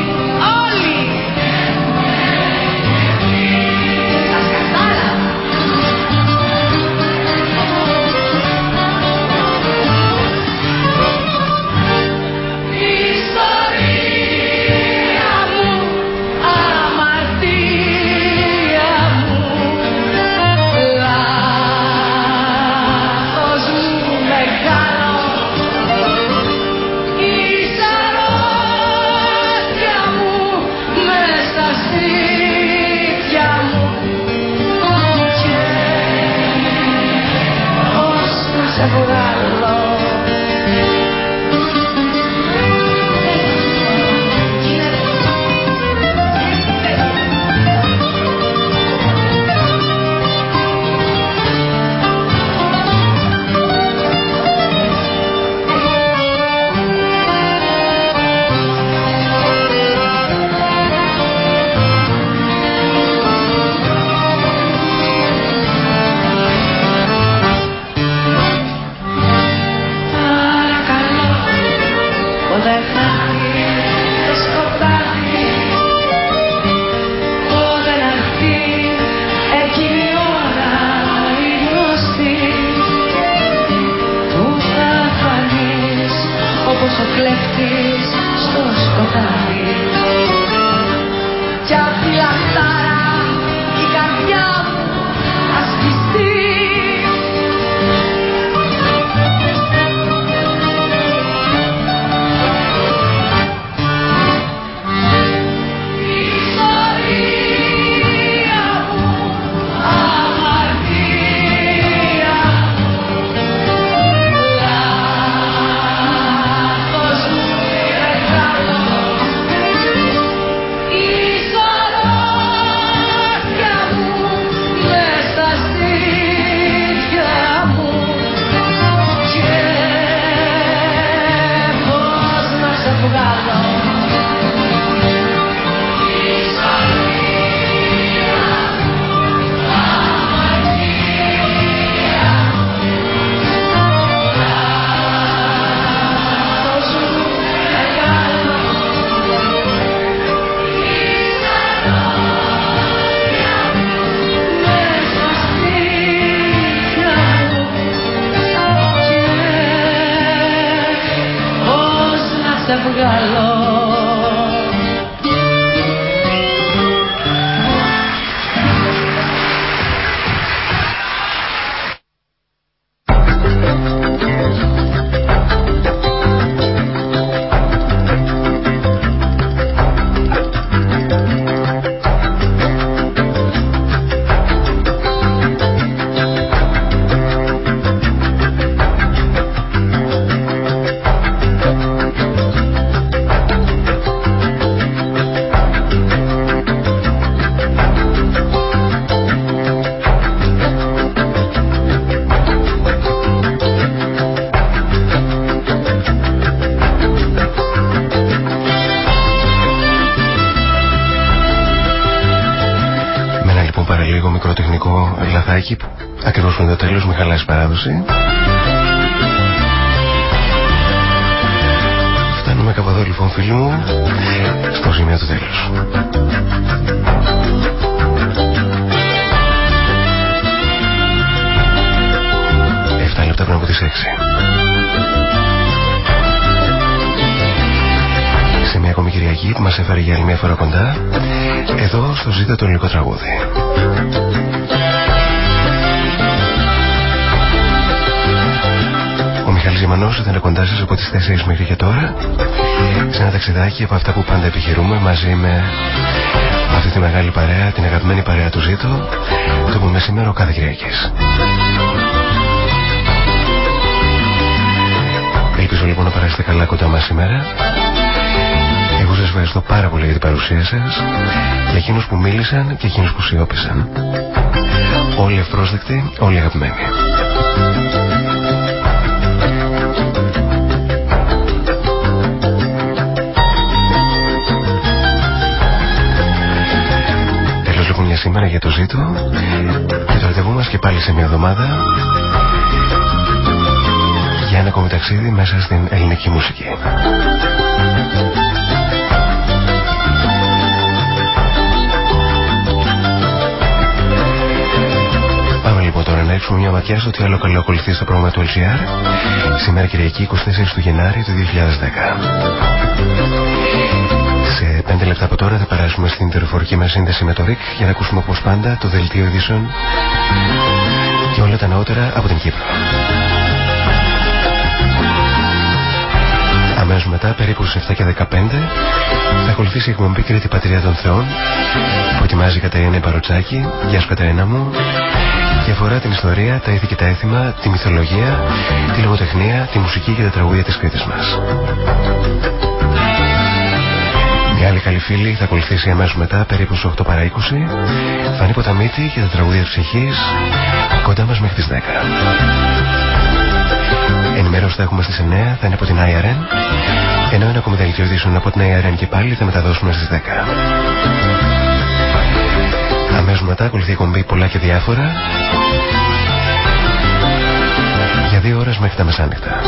ταξιδάκι από αυτά που πάντα επιχειρούμε μαζί με αυτή τη μεγάλη παρέα, την αγαπημένη παρέα του Ζήτο το πούμε σήμερα ο κάθε Κυριακής. Ελπίζω λοιπόν να περάσετε καλά κοντά μας σήμερα εγώ σας ευχαριστώ πάρα πολύ για την παρουσία σας για εκείνους που μίλησαν και εκείνους που σιώπησαν. Όλοι ευπρόσδεκτοι, όλοι αγαπημένοι. Σήμερα για το ζήτο και το ραντεβού μας και πάλι σε μια εβδομάδα για ένα ακόμη ταξίδι μέσα στην ελληνική μουσική. τώρα να ρίξουμε μια ματιά στο τι άλλο καλό ακολουθεί στο πρόγραμμα του LCR σήμερα Κυριακή 24 του Γενάρη του 2010. Σε 5 λεπτά από τώρα θα περάσουμε στην τεροφορική μας σύνδεση με το ΡΙΚ για να ακούσουμε όπως πάντα το δελτίο ειδήσεων και όλα τα νεότερα από την Κύπρο. Αμέσως μετά, περίπου στις 7 και 15, θα ακολουθήσει η εκπομπή Κρήτη Πατρία των Θεών που ετοιμάζει η Καταρίνα Παροτσάκη. Γεια σου Καταρίνα μου και αφορά την ιστορία, τα ήθη και τα έθιμα, τη μυθολογία, τη λογοτεχνία, τη μουσική και τα τραγούδια της Κρήτης μας. Μια άλλη καλή φίλη θα ακολουθήσει αμέσως μετά, περίπου στις 8 παρά 20, Φανή Ποταμίτη και τα τραγούδια της ψυχής, κοντά μας μέχρι τις 10. Ενημέρωση θα έχουμε στις 9, θα είναι από την IRN, ενώ ένα ακόμη δελτίο από την IRN και πάλι θα μεταδώσουμε στις 10. Αμέσως μετά ακολουθεί η κομπή πολλά και διάφορα για δύο ώρες μέχρι τα μεσάνυχτα.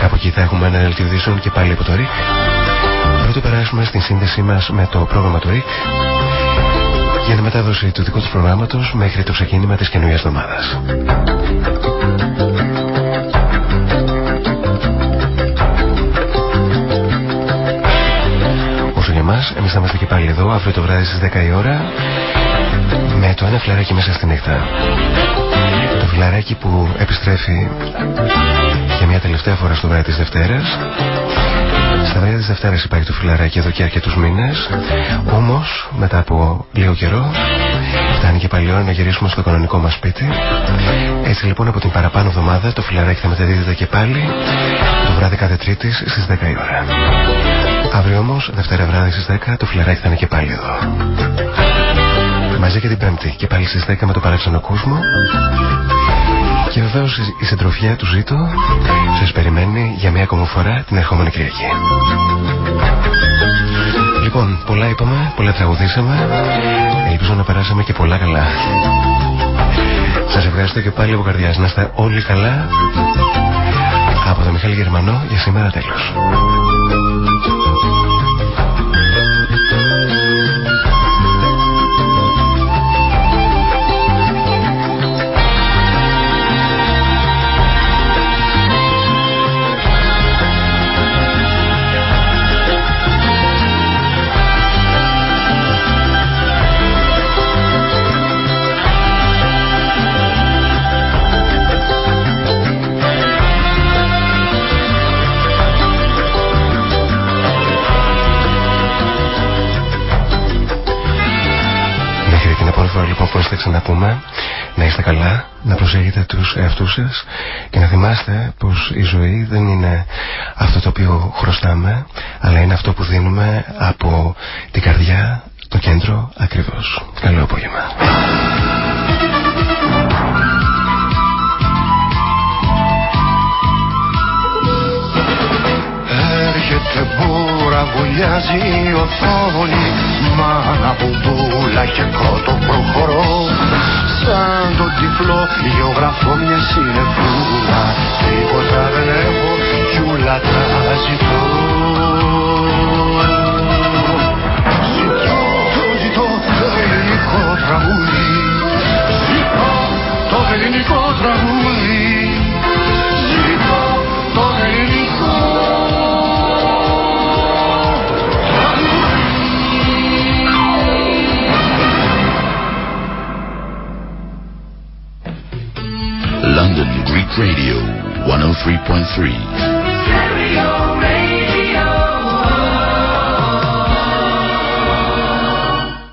Κάπου εκεί θα έχουμε ένα δελτίο και πάλι από το ΡΙΚ. Πρώτο περάσουμε στην σύνδεσή μας με το πρόγραμμα του ΡΙΚ για τη μετάδοση του δικού του προγράμματος μέχρι το ξεκίνημα της καινούργιας εβδομάδας. εμάς. Εμείς θα είμαστε και πάλι εδώ αύριο το βράδυ στις 10 η ώρα με το ένα φλαράκι μέσα στη νύχτα. Το φλαράκι που επιστρέφει για μια τελευταία φορά στο βράδυ της Δευτέρας. Στα βράδυ της Δευτέρας υπάρχει το φιλαράκι εδώ και αρκετούς μήνες. Όμως μετά από λίγο καιρό φτάνει και πάλι ώρα να γυρίσουμε στο κανονικό μας σπίτι. Έτσι λοιπόν από την παραπάνω εβδομάδα το φιλαράκι θα μεταδίδεται και πάλι το βράδυ κάθε Τρίτης στις 10 η ώρα. Αύριο όμως, Δευτέρα βράδυ στις 10, το φιλαράκι θα είναι και πάλι εδώ. Μαζί και την Πέμπτη και πάλι στις 10 με το παράξενο κόσμο. Και βεβαίως η συντροφιά του Ζήτω σας περιμένει για μια ακόμα φορά την ερχόμενη Κυριακή. Λοιπόν, πολλά είπαμε, πολλά τραγουδήσαμε. Ελπίζω να περάσαμε και πολλά καλά. Σας ευχαριστώ και πάλι από καρδιάς. Να είστε όλοι καλά. Από τον Μιχάλη Γερμανό για σήμερα τέλος. Θα ξαναπούμε. Να είστε καλά, να προσέχετε τους εαυτούς σας και να θυμάστε πως η ζωή δεν είναι αυτό το οποίο χρωστάμε, αλλά είναι αυτό που δίνουμε από την καρδιά, το κέντρο ακριβώς. Καλό απόγευμα. Έρχεται μπούρα, βουλιάζει η οθόνη Μάνα μπουμπούλα και κότο προχωρώ. Σαν τον τυφλό γεωγραφώ μια συνεφούλα. Τίποτα δεν έχω κι ούλα τα ζητώ. Ζητώ, το ζητώ το ελληνικό τραγούδι. Ζητώ το ελληνικό τραγούδι Radio 103.3.